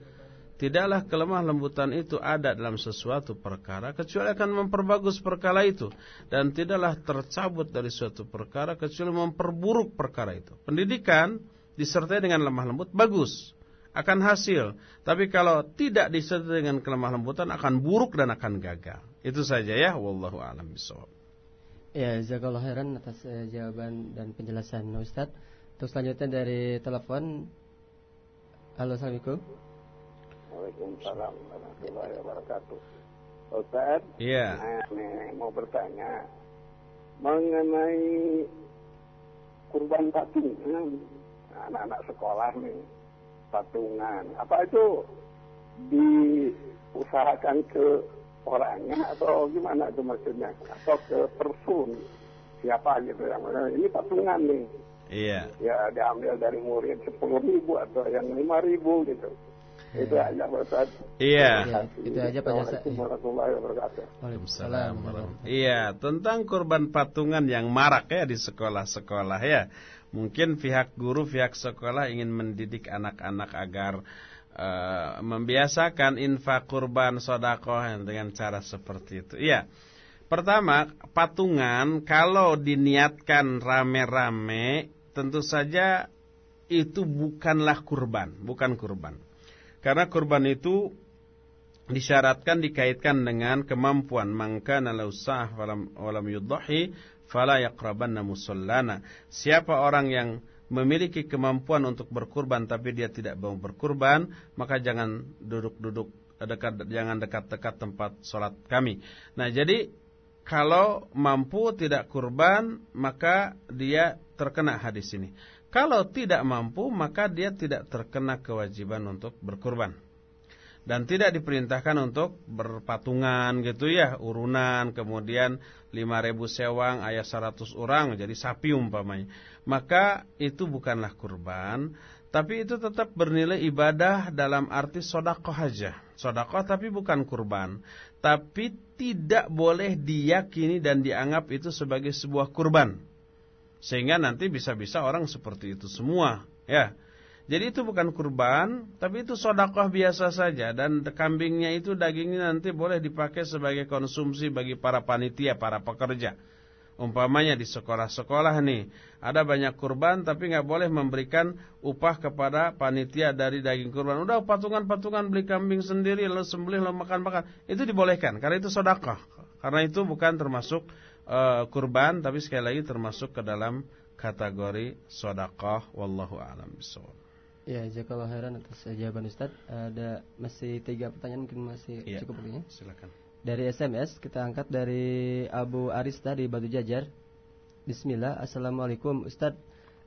A: Tidaklah kelemah lembutan itu ada dalam sesuatu perkara kecuali akan memperbagus perkara itu dan tidaklah tercabut dari suatu perkara kecuali memperburuk perkara itu. Pendidikan disertai dengan lemah lembut bagus, akan hasil. Tapi kalau tidak disertai dengan kelemah lembutan akan buruk dan akan gagal. Itu saja ya, wallahu a'lam bishawab.
B: Ya, jazakallahu khairan atas uh, jawaban dan penjelasan Ustaz. Terus selanjutnya dari telepon. Halo, Assalamualaikum.
F: Waalaikumsalam warahmatullahi wabarakatuh. Ustaz,
A: Iya.
F: yeah. mau bertanya mengenai kurban patungan anak-anak sekolah nih patungan apa itu diusahakan ke orangnya atau gimana itu maksudnya atau ke person siapa gitu yang ini patungan nih
A: Iya.
F: ya diambil dari murid sepuluh ribu atau yang lima ribu gitu itu aja Pak Ustaz.
A: Iya.
B: Ya, itu aja Pak
F: warahmatullahi wabarakatuh.
A: Waalaikumsalam Iya, tentang kurban patungan yang marak ya di sekolah-sekolah ya. Mungkin pihak guru, pihak sekolah ingin mendidik anak-anak agar uh, membiasakan infak kurban sodakoh dengan cara seperti itu. Iya. Pertama, patungan kalau diniatkan rame-rame tentu saja itu bukanlah kurban, bukan kurban. Karena kurban itu disyaratkan dikaitkan dengan kemampuan maka nalusah walam walam yudhi fala yaqrabanna musallana. Siapa orang yang memiliki kemampuan untuk berkurban tapi dia tidak mau berkurban, maka jangan duduk-duduk dekat jangan dekat-dekat tempat sholat kami. Nah, jadi kalau mampu tidak kurban, maka dia terkena hadis ini. Kalau tidak mampu, maka dia tidak terkena kewajiban untuk berkurban. Dan tidak diperintahkan untuk berpatungan gitu ya, urunan, kemudian 5000 sewang, ayat 100 orang, jadi sapi umpamanya. Maka itu bukanlah kurban, tapi itu tetap bernilai ibadah dalam arti sodakoh aja. Sodakoh tapi bukan kurban. Tapi tidak boleh diyakini dan dianggap itu sebagai sebuah kurban. Sehingga nanti bisa-bisa orang seperti itu semua, ya. Jadi itu bukan kurban, tapi itu sodakoh biasa saja. Dan kambingnya itu dagingnya nanti boleh dipakai sebagai konsumsi bagi para panitia, para pekerja. Umpamanya di sekolah-sekolah nih, ada banyak kurban tapi nggak boleh memberikan upah kepada panitia dari daging kurban. Udah patungan-patungan beli kambing sendiri, lalu sembelih, lalu makan-makan. Itu dibolehkan, karena itu sodakoh. Karena itu bukan termasuk uh, kurban tapi sekali lagi termasuk ke dalam kategori sodakoh wallahu alam bisawab.
B: Ya, jazakallahu khairan atas jawaban Ustaz. Ada masih tiga pertanyaan mungkin masih
A: ya,
B: cukup waktunya.
A: Silakan.
B: Dari SMS kita angkat dari Abu Arista di Batu Jajar. Bismillah, Assalamualaikum Ustaz.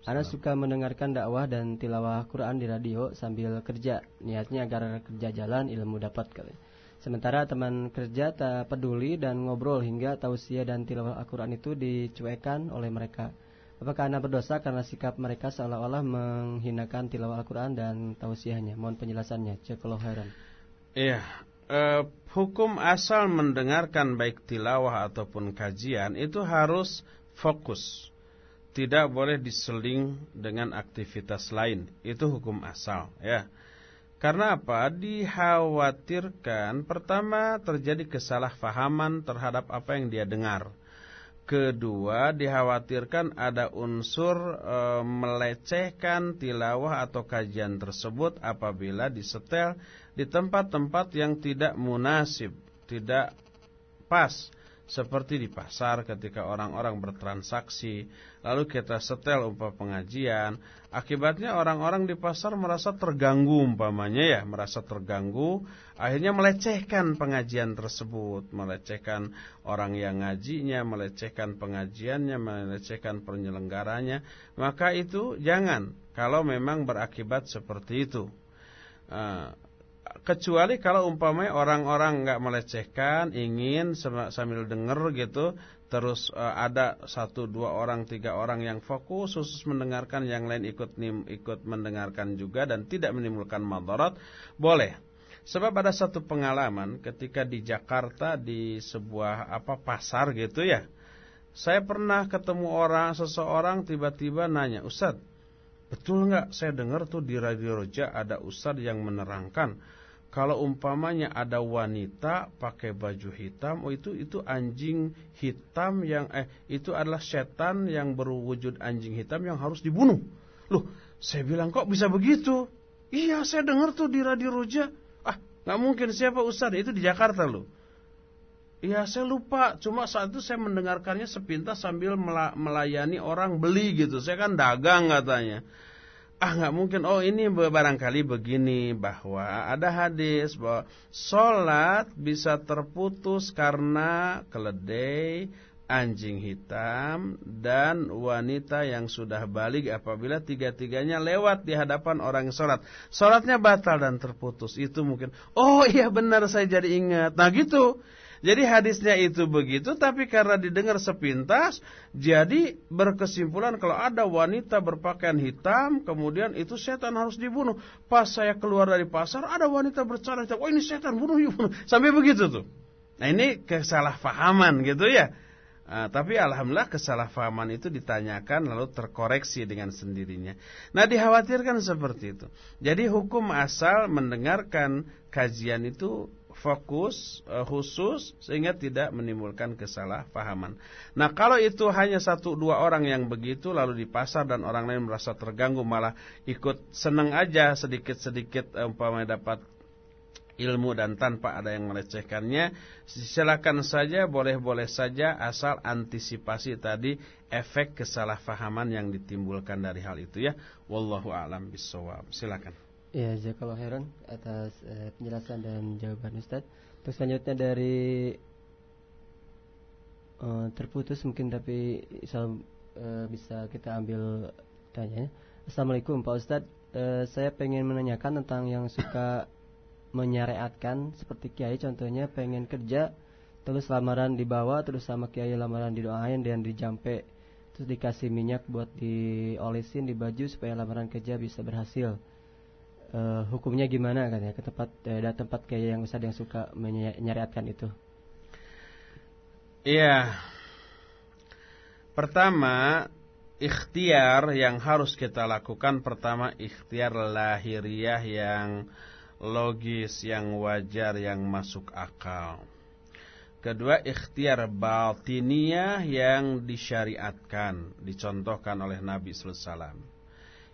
B: Ana suka mendengarkan dakwah dan tilawah Quran di radio sambil kerja. Niatnya agar kerja jalan ilmu dapat kali. Sementara teman kerja tak peduli dan ngobrol hingga tausiah dan tilawah Al-Quran itu dicuekan oleh mereka. Apakah anda berdosa karena sikap mereka seolah-olah menghinakan tilawah Al-Quran dan tausiahnya? Mohon penjelasannya. Jazakallahu khairan.
A: Iya, eh, hukum asal mendengarkan baik tilawah ataupun kajian itu harus fokus. Tidak boleh diseling dengan aktivitas lain. Itu hukum asal, ya. Karena apa? Dikhawatirkan pertama terjadi kesalahpahaman terhadap apa yang dia dengar. Kedua, dikhawatirkan ada unsur e, melecehkan tilawah atau kajian tersebut apabila disetel di tempat-tempat yang tidak munasib, tidak pas seperti di pasar ketika orang-orang bertransaksi lalu kita setel umpah pengajian akibatnya orang-orang di pasar merasa terganggu umpamanya ya merasa terganggu. Akhirnya melecehkan pengajian tersebut melecehkan orang yang ngajinya melecehkan pengajiannya melecehkan penyelenggaranya. Maka itu jangan kalau memang berakibat seperti itu. Uh, kecuali kalau umpamanya orang-orang nggak melecehkan, ingin sambil dengar gitu, terus uh, ada satu dua orang tiga orang yang fokus khusus mendengarkan, yang lain ikut ikut mendengarkan juga dan tidak menimbulkan madarat, boleh. Sebab ada satu pengalaman ketika di Jakarta di sebuah apa pasar gitu ya. Saya pernah ketemu orang seseorang tiba-tiba nanya, "Ustaz, betul nggak saya dengar tuh di Radio Roja ada ustaz yang menerangkan kalau umpamanya ada wanita pakai baju hitam, oh itu itu anjing hitam yang eh itu adalah setan yang berwujud anjing hitam yang harus dibunuh. Loh, saya bilang kok bisa begitu? Iya, saya dengar tuh di Radio Roja. Ah, nggak mungkin siapa Ustaz? Itu di Jakarta loh. Iya, saya lupa. Cuma saat itu saya mendengarkannya sepintas sambil melayani orang beli gitu. Saya kan dagang katanya ah nggak mungkin. Oh ini barangkali begini bahwa ada hadis bahwa sholat bisa terputus karena keledai anjing hitam dan wanita yang sudah balik apabila tiga-tiganya lewat di hadapan orang sholat. Sholatnya batal dan terputus. Itu mungkin. Oh iya benar saya jadi ingat. Nah gitu jadi hadisnya itu begitu tapi karena didengar sepintas jadi berkesimpulan kalau ada wanita berpakaian hitam kemudian itu setan harus dibunuh. Pas saya keluar dari pasar ada wanita bercara hitam. Oh ini setan bunuh yuk bunuh. Sampai begitu tuh. Nah ini kesalahpahaman gitu ya. Nah, tapi alhamdulillah kesalahpahaman itu ditanyakan lalu terkoreksi dengan sendirinya. Nah dikhawatirkan seperti itu. Jadi hukum asal mendengarkan kajian itu fokus uh, khusus sehingga tidak menimbulkan kesalahpahaman. Nah, kalau itu hanya satu dua orang yang begitu lalu di pasar dan orang lain merasa terganggu malah ikut senang aja sedikit-sedikit uh, umpamanya dapat ilmu dan tanpa ada yang melecehkannya, silakan saja, boleh-boleh saja asal antisipasi tadi efek kesalahpahaman yang ditimbulkan dari hal itu ya. Wallahu a'lam bishawab. Silakan.
B: Ya, jazakallahu khairan atas eh, penjelasan dan jawaban Ustaz. Terus selanjutnya dari uh, terputus mungkin tapi bisa, uh, bisa kita ambil tanya. Assalamualaikum Pak Ustaz. Uh, saya pengen menanyakan tentang yang suka menyariatkan seperti kiai contohnya pengen kerja terus lamaran dibawa terus sama kiai lamaran didoain dan dijampe terus dikasih minyak buat diolesin di baju supaya lamaran kerja bisa berhasil uh, hukumnya gimana kan ya ke tempat uh, tempat kayak yang Ustaz yang suka menyariatkan itu?
A: Iya. Pertama, ikhtiar yang harus kita lakukan pertama ikhtiar lahiriah yang logis, yang wajar, yang masuk akal. Kedua, ikhtiar batiniah yang disyariatkan, dicontohkan oleh Nabi sallallahu alaihi wasallam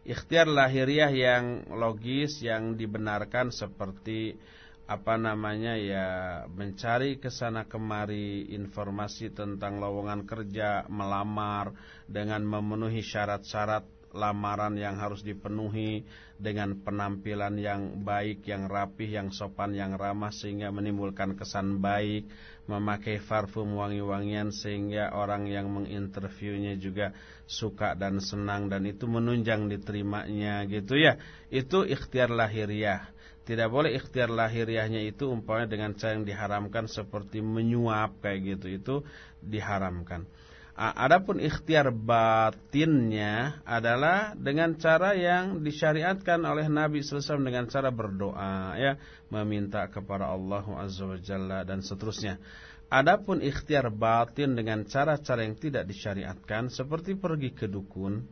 A: ikhtiar lahiriah yang logis yang dibenarkan seperti apa namanya ya mencari ke sana kemari informasi tentang lowongan kerja melamar dengan memenuhi syarat-syarat lamaran yang harus dipenuhi dengan penampilan yang baik, yang rapih, yang sopan, yang ramah sehingga menimbulkan kesan baik, memakai parfum wangi-wangian sehingga orang yang menginterviewnya juga suka dan senang dan itu menunjang diterimanya gitu ya. Itu ikhtiar lahiriah. Tidak boleh ikhtiar lahiriahnya itu umpamanya dengan cara yang diharamkan seperti menyuap kayak gitu. Itu diharamkan. Adapun ikhtiar batinnya adalah dengan cara yang disyariatkan oleh Nabi SAW dengan cara berdoa ya, meminta kepada Allah Azza wa Jalla dan seterusnya. Adapun ikhtiar batin dengan cara-cara yang tidak disyariatkan seperti pergi ke dukun,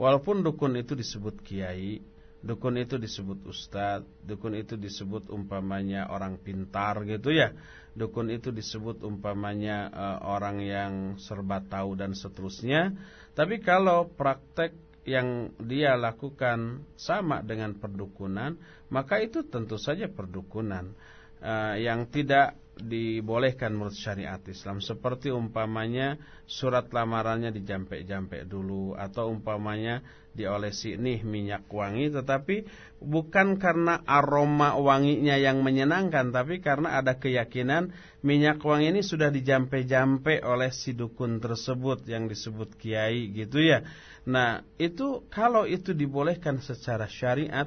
A: walaupun dukun itu disebut kiai, Dukun itu disebut ustadz, dukun itu disebut umpamanya orang pintar gitu ya. Dukun itu disebut umpamanya uh, orang yang serba tahu dan seterusnya. Tapi kalau praktek yang dia lakukan sama dengan perdukunan, maka itu tentu saja perdukunan uh, yang tidak dibolehkan menurut syariat Islam seperti umpamanya surat lamarannya dijampe-jampe dulu atau umpamanya diolesi nih minyak wangi tetapi bukan karena aroma wanginya yang menyenangkan tapi karena ada keyakinan minyak wangi ini sudah dijampe-jampe oleh si dukun tersebut yang disebut kiai gitu ya. Nah, itu kalau itu dibolehkan secara syariat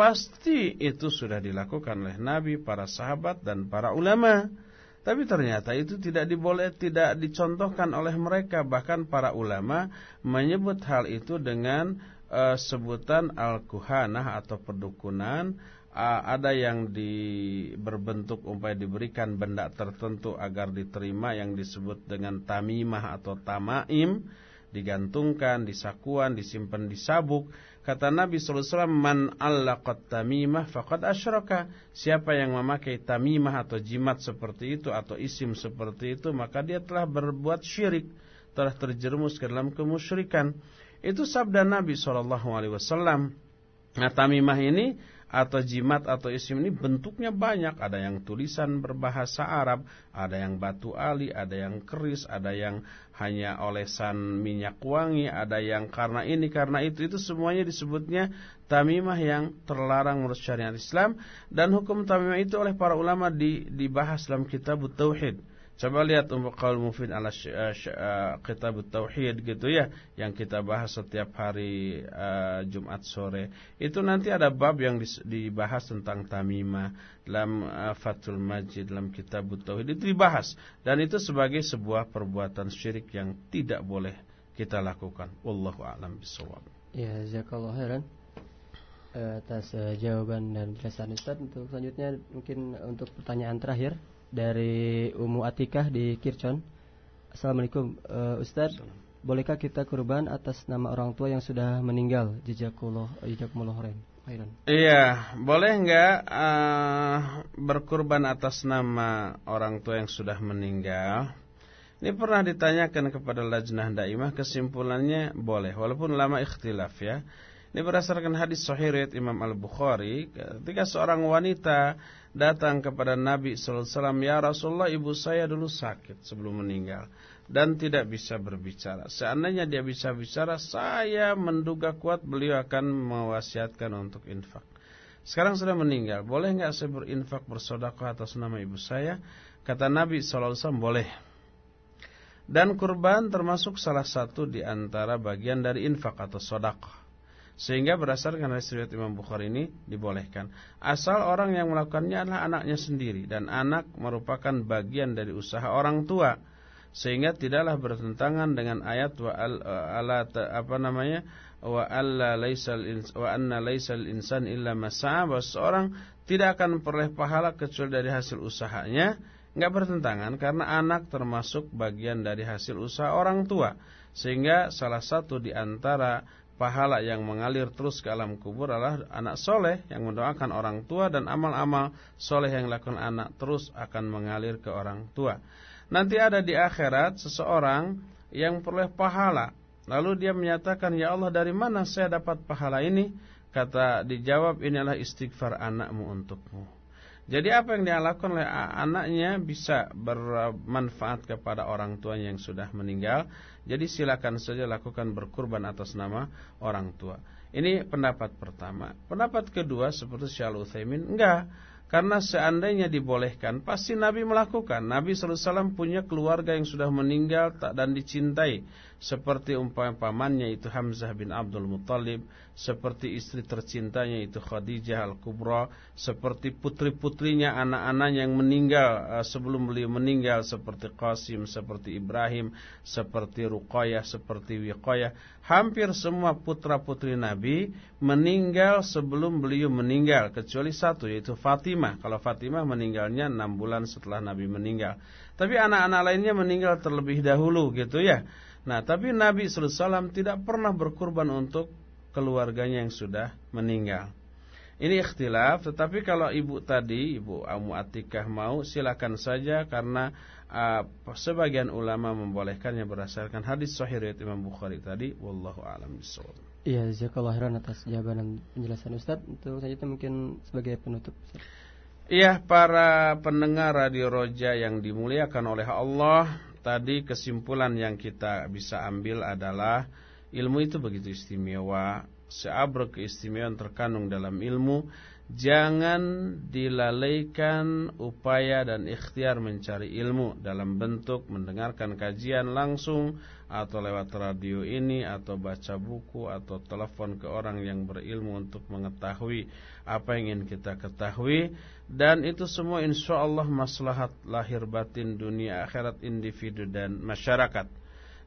A: Pasti itu sudah dilakukan oleh Nabi, para sahabat dan para ulama. Tapi ternyata itu tidak diboleh, tidak dicontohkan oleh mereka. Bahkan para ulama menyebut hal itu dengan uh, sebutan al-kuhanah atau perdukunan. Uh, ada yang di, berbentuk umpamanya diberikan benda tertentu agar diterima yang disebut dengan tamimah atau tamaim digantungkan, disakuan, disimpan di sabuk. Kata Nabi SAW, Man allaqat tamimah faqad asyraka. Siapa yang memakai tamimah atau jimat seperti itu, atau isim seperti itu, maka dia telah berbuat syirik. Telah terjerumus ke dalam kemusyrikan. Itu sabda Nabi SAW. Nah tamimah ini atau jimat atau isim ini bentuknya banyak. Ada yang tulisan berbahasa Arab, ada yang batu ali, ada yang keris, ada yang hanya olesan minyak wangi, ada yang karena ini karena itu. Itu semuanya disebutnya tamimah yang terlarang menurut syariat Islam dan hukum tamimah itu oleh para ulama dibahas dalam kitab Tauhid. Coba lihat Ummul Qaul Mufid ala uh, uh, Kitab Tauhid gitu ya yang kita bahas setiap hari uh, Jumat sore. Itu nanti ada bab yang dibahas tentang tamimah dalam Fathul Majid dalam Kitab Tauhid itu dibahas dan itu sebagai sebuah perbuatan syirik yang tidak boleh kita lakukan. Wallahu a'lam bishawab.
B: Ya, jazakallahu khairan atas jawaban dan penjelasan Ustaz. Untuk selanjutnya mungkin untuk pertanyaan terakhir dari Umu Atikah di Kircon. Assalamualaikum uh, Ustaz. Bolehkah kita kurban atas nama orang tua yang sudah meninggal? Jazakumullah jazakumullah khairan.
A: Iya, boleh enggak uh, berkurban atas nama orang tua yang sudah meninggal? Ini pernah ditanyakan kepada Lajnah Daimah, kesimpulannya boleh, walaupun lama ikhtilaf ya. Ini berdasarkan hadis sahih riwayat Imam Al-Bukhari ketika seorang wanita datang kepada Nabi sallallahu alaihi wasallam, "Ya Rasulullah, ibu saya dulu sakit sebelum meninggal dan tidak bisa berbicara. Seandainya dia bisa bicara, saya menduga kuat beliau akan mewasiatkan untuk infak. Sekarang sudah meninggal, boleh nggak saya berinfak bersedekah atas nama ibu saya?" Kata Nabi sallallahu alaihi wasallam, "Boleh." Dan kurban termasuk salah satu di antara bagian dari infak atau sedekah. Sehingga berdasarkan hadis riwayat Imam Bukhari ini dibolehkan. Asal orang yang melakukannya adalah anaknya sendiri dan anak merupakan bagian dari usaha orang tua. Sehingga tidaklah bertentangan dengan ayat wa al, ala apa namanya wa alla laisal wa anna laisal insan illa masa'a bahwa seorang tidak akan memperoleh pahala kecuali dari hasil usahanya enggak bertentangan karena anak termasuk bagian dari hasil usaha orang tua sehingga salah satu di antara pahala yang mengalir terus ke alam kubur adalah anak soleh yang mendoakan orang tua dan amal-amal soleh yang dilakukan anak terus akan mengalir ke orang tua. Nanti ada di akhirat seseorang yang peroleh pahala. Lalu dia menyatakan, Ya Allah dari mana saya dapat pahala ini? Kata dijawab, inilah istighfar anakmu untukmu. Jadi apa yang dia lakukan oleh anaknya bisa bermanfaat kepada orang tuanya yang sudah meninggal. Jadi silakan saja lakukan berkurban atas nama orang tua. Ini pendapat pertama. Pendapat kedua seperti Syekh Utsaimin, enggak. Karena seandainya dibolehkan, pasti Nabi melakukan. Nabi SAW punya keluarga yang sudah meninggal dan dicintai. Seperti umpama pamannya itu Hamzah bin Abdul Muttalib. Seperti istri tercintanya itu Khadijah Al-Kubra. Seperti putri-putrinya, anak-anak yang meninggal uh, sebelum beliau meninggal. Seperti Qasim, seperti Ibrahim, seperti Ruqayyah, seperti Wiqayyah. Hampir semua putra-putri Nabi meninggal sebelum beliau meninggal. Kecuali satu yaitu Fatimah. Kalau Fatimah meninggalnya enam bulan setelah Nabi meninggal. Tapi anak-anak lainnya meninggal terlebih dahulu gitu ya. Nah tapi Nabi SAW tidak pernah berkurban untuk keluarganya yang sudah meninggal. Ini ikhtilaf, tetapi kalau ibu tadi, ibu Amu Atikah mau, silakan saja karena uh, sebagian ulama membolehkannya berdasarkan hadis sahih riwayat Imam Bukhari tadi. Wallahu a'lam bishawab.
B: Iya, jazakallahu khairan atas jawaban dan penjelasan Ustaz. Untuk saja itu mungkin sebagai penutup.
A: Iya, para pendengar Radio Roja yang dimuliakan oleh Allah, tadi kesimpulan yang kita bisa ambil adalah ilmu itu begitu istimewa. Seabrek keistimewaan terkandung dalam ilmu. Jangan dilalaikan upaya dan ikhtiar mencari ilmu dalam bentuk mendengarkan kajian langsung atau lewat radio ini atau baca buku atau telepon ke orang yang berilmu untuk mengetahui apa yang ingin kita ketahui dan itu semua insya Allah maslahat lahir batin dunia akhirat individu dan masyarakat.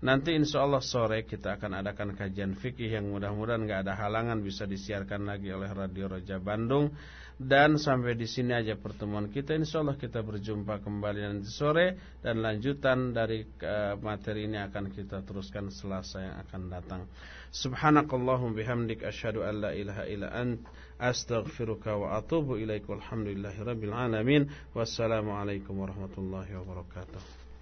A: Nanti insya Allah sore kita akan adakan kajian fikih yang mudah-mudahan nggak ada halangan bisa disiarkan lagi oleh Radio Roja Bandung. Dan sampai di sini aja pertemuan kita. Insya Allah kita berjumpa kembali nanti sore dan lanjutan dari uh, materi ini akan kita teruskan selasa yang akan datang. Subhanakallahum bihamdik asyhadu an la ilaha illa ant astaghfiruka wa atubu ilaik walhamdulillahi rabbil alamin. Wassalamualaikum warahmatullahi wabarakatuh.